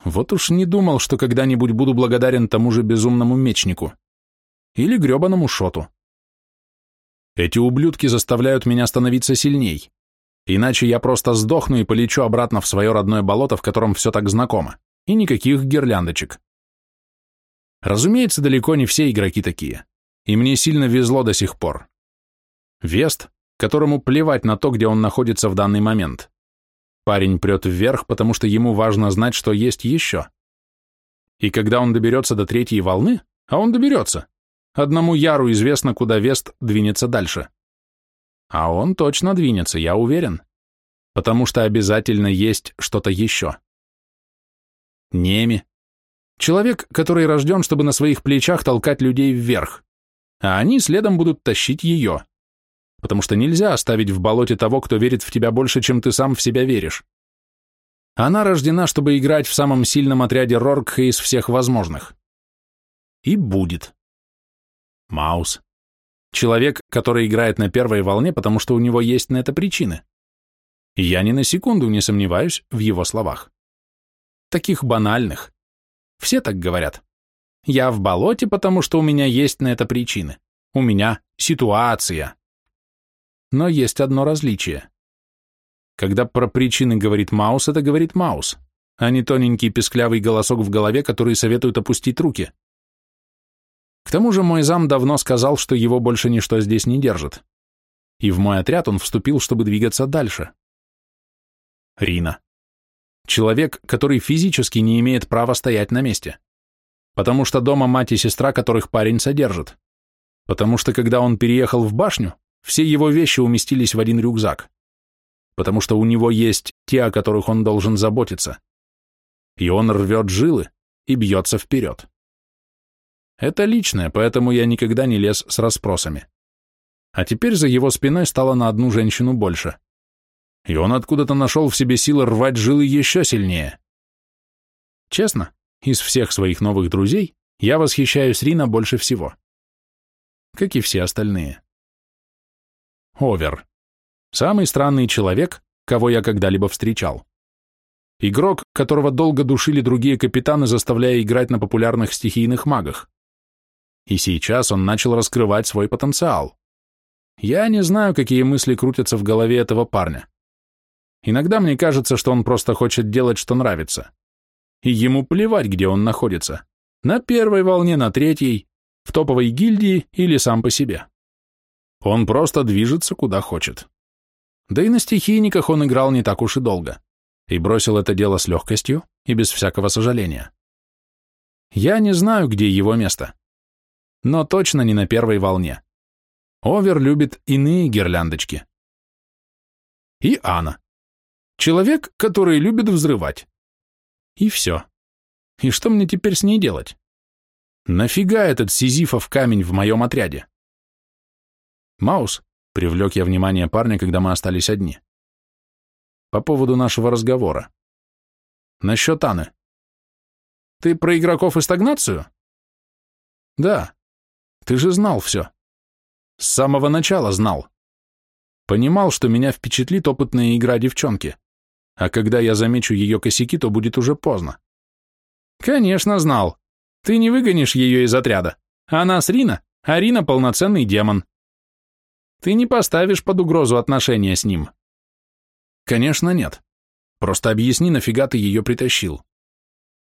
Вот уж не думал, что когда-нибудь буду благодарен тому же безумному мечнику. Или гребаному шоту. Эти ублюдки заставляют меня становиться сильней. Иначе я просто сдохну и полечу обратно в свое родное болото, в котором все так знакомо. И никаких гирляндочек. Разумеется, далеко не все игроки такие. И мне сильно везло до сих пор. Вест, которому плевать на то, где он находится в данный момент. Парень прет вверх, потому что ему важно знать, что есть еще. И когда он доберется до третьей волны, а он доберется, одному Яру известно, куда Вест двинется дальше. А он точно двинется, я уверен. Потому что обязательно есть что-то еще. Неми. Человек, который рожден, чтобы на своих плечах толкать людей вверх, а они следом будут тащить ее потому что нельзя оставить в болоте того, кто верит в тебя больше, чем ты сам в себя веришь. Она рождена, чтобы играть в самом сильном отряде Роркха из всех возможных. И будет. Маус. Человек, который играет на первой волне, потому что у него есть на это причины. Я ни на секунду не сомневаюсь в его словах. Таких банальных. Все так говорят. Я в болоте, потому что у меня есть на это причины. У меня ситуация. Но есть одно различие. Когда про причины говорит Маус, это говорит Маус, а не тоненький песклявый голосок в голове, который советует опустить руки. К тому же мой зам давно сказал, что его больше ничто здесь не держит. И в мой отряд он вступил, чтобы двигаться дальше. Рина. Человек, который физически не имеет права стоять на месте. Потому что дома мать и сестра, которых парень содержит. Потому что когда он переехал в башню, все его вещи уместились в один рюкзак, потому что у него есть те, о которых он должен заботиться. И он рвет жилы и бьется вперед. Это личное, поэтому я никогда не лез с расспросами. А теперь за его спиной стало на одну женщину больше. И он откуда-то нашел в себе силы рвать жилы еще сильнее. Честно, из всех своих новых друзей я восхищаюсь Рина больше всего. Как и все остальные. Овер. Самый странный человек, кого я когда-либо встречал. Игрок, которого долго душили другие капитаны, заставляя играть на популярных стихийных магах. И сейчас он начал раскрывать свой потенциал. Я не знаю, какие мысли крутятся в голове этого парня. Иногда мне кажется, что он просто хочет делать, что нравится. И ему плевать, где он находится. На первой волне, на третьей, в топовой гильдии или сам по себе. Он просто движется, куда хочет. Да и на стихийниках он играл не так уж и долго. И бросил это дело с легкостью и без всякого сожаления. Я не знаю, где его место. Но точно не на первой волне. Овер любит иные гирляндочки. И Анна. Человек, который любит взрывать. И все. И что мне теперь с ней делать? Нафига этот сизифов камень в моем отряде? Маус, привлек я внимание парня, когда мы остались одни. По поводу нашего разговора. Насчет Анны. Ты про игроков и стагнацию? Да. Ты же знал все. С самого начала знал. Понимал, что меня впечатлит опытная игра девчонки. А когда я замечу ее косяки, то будет уже поздно. Конечно, знал. Ты не выгонишь ее из отряда. Она с Рина, а Рина полноценный демон. Ты не поставишь под угрозу отношения с ним. Конечно, нет. Просто объясни, нафига ты ее притащил.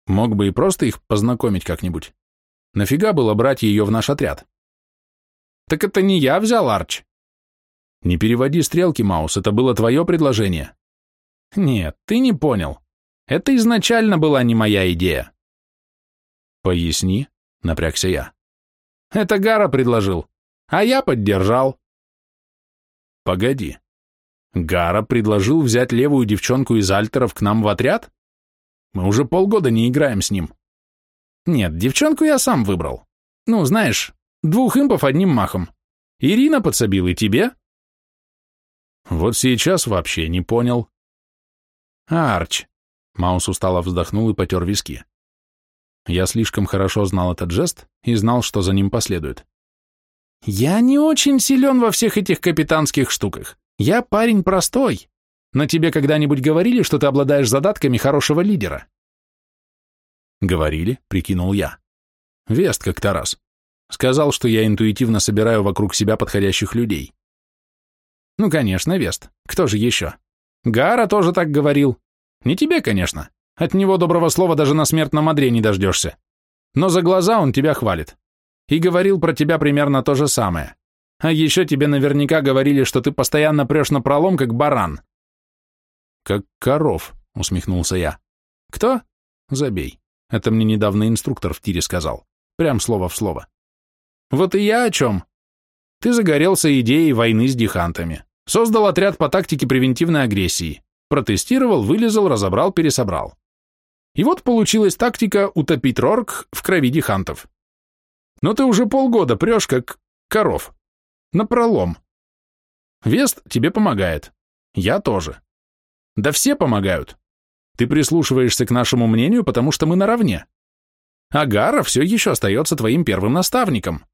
Мог бы и просто их познакомить как-нибудь. Нафига было брать ее в наш отряд? Так это не я взял, Арч. Не переводи стрелки, Маус, это было твое предложение. Нет, ты не понял. Это изначально была не моя идея. Поясни, напрягся я. Это Гара предложил, а я поддержал. Погоди. Гара предложил взять левую девчонку из альтеров к нам в отряд? Мы уже полгода не играем с ним. Нет, девчонку я сам выбрал. Ну, знаешь, двух импов одним махом. Ирина подсобила и тебе. Вот сейчас вообще не понял. Арч. Маус устало вздохнул и потер виски. Я слишком хорошо знал этот жест и знал, что за ним последует. «Я не очень силен во всех этих капитанских штуках. Я парень простой. Но тебе когда-нибудь говорили, что ты обладаешь задатками хорошего лидера?» «Говорили», — прикинул я. «Вест как-то раз. Сказал, что я интуитивно собираю вокруг себя подходящих людей». «Ну, конечно, Вест. Кто же еще?» «Гара тоже так говорил. Не тебе, конечно. От него доброго слова даже на смертном одре не дождешься. Но за глаза он тебя хвалит. И говорил про тебя примерно то же самое. А еще тебе наверняка говорили, что ты постоянно прешь на пролом, как баран. Как коров, усмехнулся я. Кто? Забей. Это мне недавно инструктор в тире сказал. Прям слово в слово. Вот и я о чем. Ты загорелся идеей войны с дихантами. Создал отряд по тактике превентивной агрессии. Протестировал, вылезал, разобрал, пересобрал. И вот получилась тактика утопить Рорк в крови дихантов. Но ты уже полгода прешь, как коров. На пролом. Вест тебе помогает. Я тоже. Да все помогают. Ты прислушиваешься к нашему мнению, потому что мы наравне. Агара все еще остается твоим первым наставником.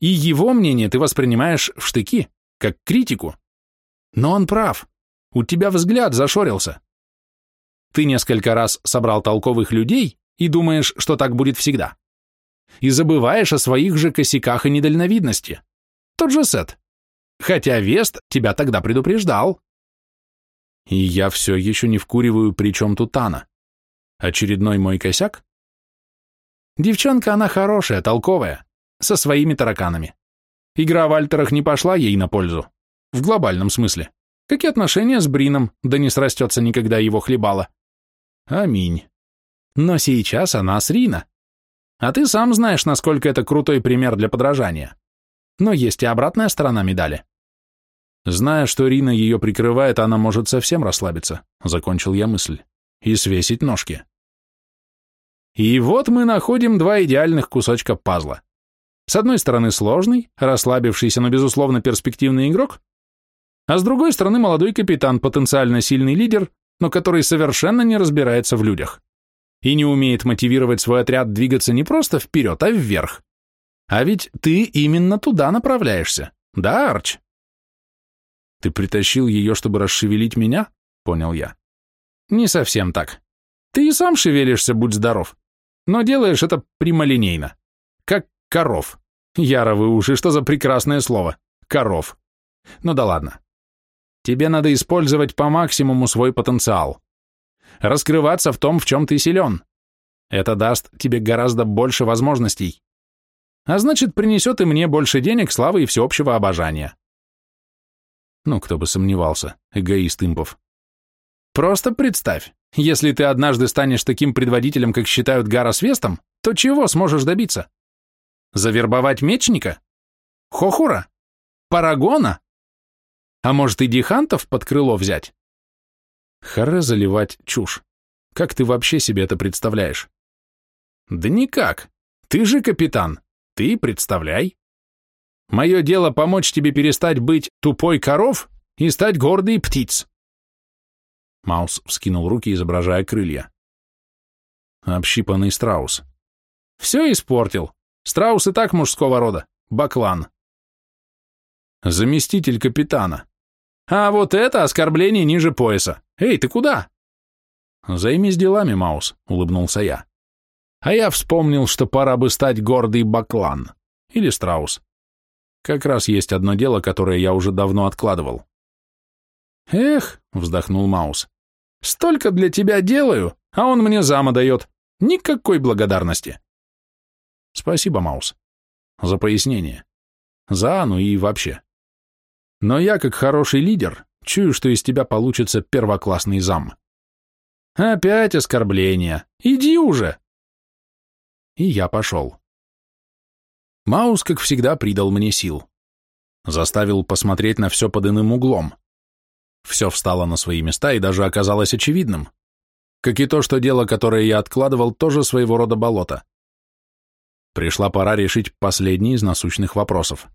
И его мнение ты воспринимаешь в штыки, как критику. Но он прав. У тебя взгляд зашорился. Ты несколько раз собрал толковых людей и думаешь, что так будет всегда. И забываешь о своих же косяках и недальновидности. Тот же Сет. Хотя Вест тебя тогда предупреждал. И я все еще не вкуриваю, при чем тут Анна. Очередной мой косяк? Девчонка она хорошая, толковая, со своими тараканами. Игра в альтерах не пошла ей на пользу. В глобальном смысле. Какие отношения с Брином, да не срастется никогда его хлебала. Аминь. Но сейчас она с Рина. А ты сам знаешь, насколько это крутой пример для подражания. Но есть и обратная сторона медали. Зная, что Рина ее прикрывает, она может совсем расслабиться, закончил я мысль, и свесить ножки. И вот мы находим два идеальных кусочка пазла. С одной стороны сложный, расслабившийся, но безусловно перспективный игрок, а с другой стороны молодой капитан, потенциально сильный лидер, но который совершенно не разбирается в людях и не умеет мотивировать свой отряд двигаться не просто вперед, а вверх. А ведь ты именно туда направляешься, да, Арч? Ты притащил ее, чтобы расшевелить меня? Понял я. Не совсем так. Ты и сам шевелишься, будь здоров. Но делаешь это прямолинейно. Как коров. Яровы уши, что за прекрасное слово. Коров. Ну да ладно. Тебе надо использовать по максимуму свой потенциал. Раскрываться в том, в чем ты силен. Это даст тебе гораздо больше возможностей. А значит, принесет и мне больше денег, славы и всеобщего обожания. Ну, кто бы сомневался, эгоист импов. Просто представь, если ты однажды станешь таким предводителем, как считают Гара Вестом, то чего сможешь добиться? Завербовать мечника? Хохура? Парагона? А может и дихантов под крыло взять? Харе заливать чушь. Как ты вообще себе это представляешь? Да никак. Ты же капитан. Ты представляй. Мое дело помочь тебе перестать быть тупой коров и стать гордой птиц. Маус вскинул руки, изображая крылья. Общипанный страус. Все испортил. Страус и так мужского рода. Баклан. Заместитель капитана. А вот это оскорбление ниже пояса. Эй, ты куда? Займись делами, Маус, улыбнулся я. А я вспомнил, что пора бы стать гордый баклан. Или страус. Как раз есть одно дело, которое я уже давно откладывал. «Эх», — вздохнул Маус, — «столько для тебя делаю, а он мне зама дает. Никакой благодарности». «Спасибо, Маус, за пояснение. За Ану и вообще. Но я, как хороший лидер, чую, что из тебя получится первоклассный зам». «Опять оскорбления. Иди уже!» И я пошел. Маус, как всегда, придал мне сил. Заставил посмотреть на все под иным углом. Все встало на свои места и даже оказалось очевидным. Как и то, что дело, которое я откладывал, тоже своего рода болото. Пришла пора решить последний из насущных вопросов.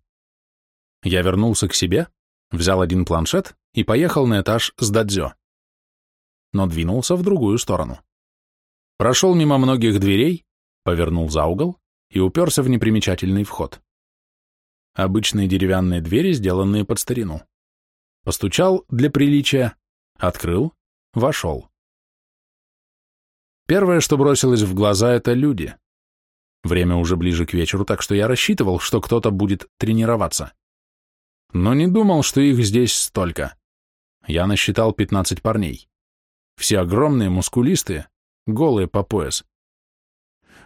Я вернулся к себе, взял один планшет и поехал на этаж с Дадзё. Но двинулся в другую сторону. Прошел мимо многих дверей, повернул за угол и уперся в непримечательный вход. Обычные деревянные двери, сделанные под старину. Постучал для приличия, открыл, вошел. Первое, что бросилось в глаза, это люди. Время уже ближе к вечеру, так что я рассчитывал, что кто-то будет тренироваться. Но не думал, что их здесь столько. Я насчитал 15 парней. Все огромные, мускулистые, голые по пояс.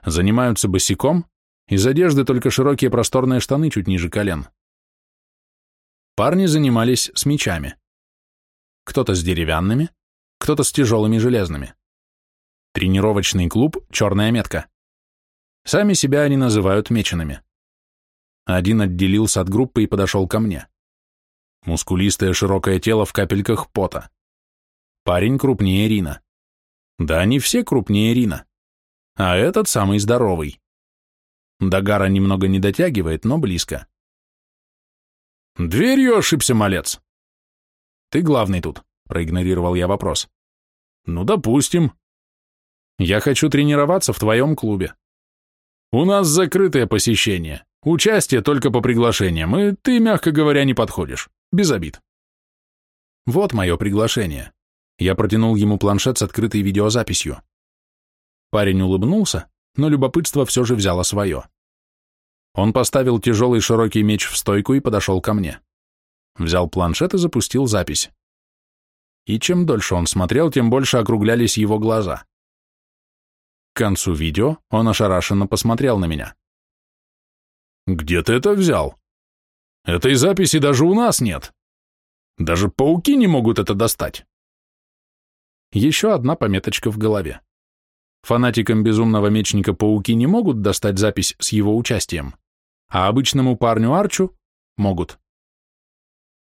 Занимаются босиком, из одежды только широкие просторные штаны чуть ниже колен. Парни занимались с мечами. Кто-то с деревянными, кто-то с тяжелыми железными. Тренировочный клуб «Черная метка». Сами себя они называют меченными. Один отделился от группы и подошел ко мне. Мускулистое широкое тело в капельках пота. Парень крупнее Рина. Да они все крупнее Рина. А этот самый здоровый. Дагара немного не дотягивает, но близко. Дверью ошибся, малец. Ты главный тут, проигнорировал я вопрос. Ну, допустим. Я хочу тренироваться в твоем клубе. У нас закрытое посещение. Участие только по приглашениям, и ты, мягко говоря, не подходишь. Без обид. Вот мое приглашение. Я протянул ему планшет с открытой видеозаписью. Парень улыбнулся, но любопытство все же взяло свое. Он поставил тяжелый широкий меч в стойку и подошел ко мне. Взял планшет и запустил запись. И чем дольше он смотрел, тем больше округлялись его глаза. К концу видео он ошарашенно посмотрел на меня. «Где ты это взял? Этой записи даже у нас нет. Даже пауки не могут это достать». Еще одна пометочка в голове. Фанатикам безумного мечника пауки не могут достать запись с его участием, а обычному парню Арчу могут.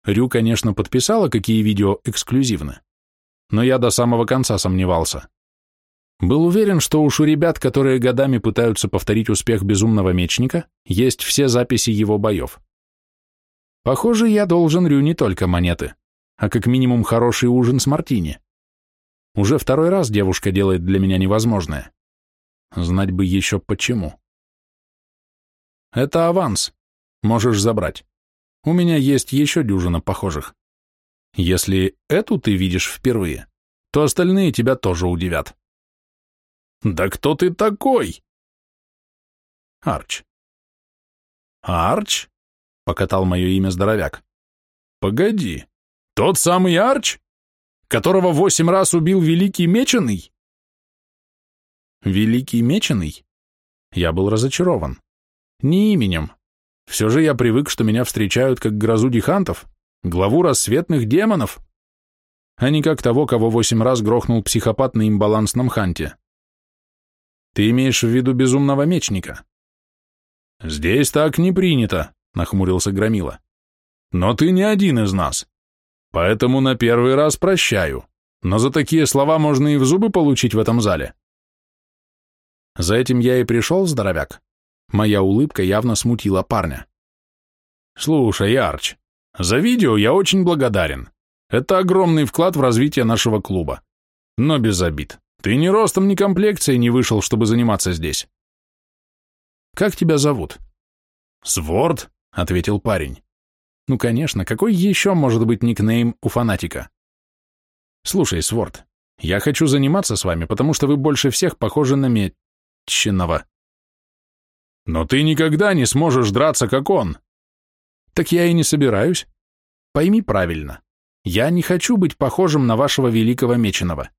Рю, конечно, подписала, какие видео эксклюзивны, но я до самого конца сомневался. Был уверен, что уж у ребят, которые годами пытаются повторить успех безумного мечника, есть все записи его боев. Похоже, я должен Рю не только монеты, а как минимум хороший ужин с мартини. Уже второй раз девушка делает для меня невозможное. Знать бы еще почему. Это аванс. Можешь забрать. У меня есть еще дюжина похожих. Если эту ты видишь впервые, то остальные тебя тоже удивят. Да кто ты такой? Арч. Арч? Покатал мое имя здоровяк. Погоди, тот самый Арч, которого восемь раз убил Великий Меченый? Великий Меченый? Я был разочарован. Не именем. Все же я привык, что меня встречают как грозу дихантов, главу рассветных демонов, а не как того, кого восемь раз грохнул психопат на имбалансном ханте. Ты имеешь в виду безумного мечника? Здесь так не принято, нахмурился Громила. Но ты не один из нас. Поэтому на первый раз прощаю. Но за такие слова можно и в зубы получить в этом зале. За этим я и пришел, здоровяк. Моя улыбка явно смутила парня. Слушай, Арч, за видео я очень благодарен. Это огромный вклад в развитие нашего клуба. Но без обид. Ты ни ростом, ни комплекцией не вышел, чтобы заниматься здесь. Как тебя зовут? Сворд, ответил парень. Ну, конечно, какой еще может быть никнейм у фанатика? Слушай, Сворд, я хочу заниматься с вами, потому что вы больше всех похожи на Метчинова. Но ты никогда не сможешь драться, как он. Так я и не собираюсь. Пойми правильно. Я не хочу быть похожим на вашего великого Меченого.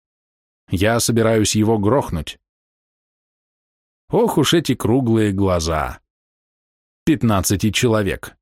Я собираюсь его грохнуть. Ох уж эти круглые глаза. Пятнадцати человек.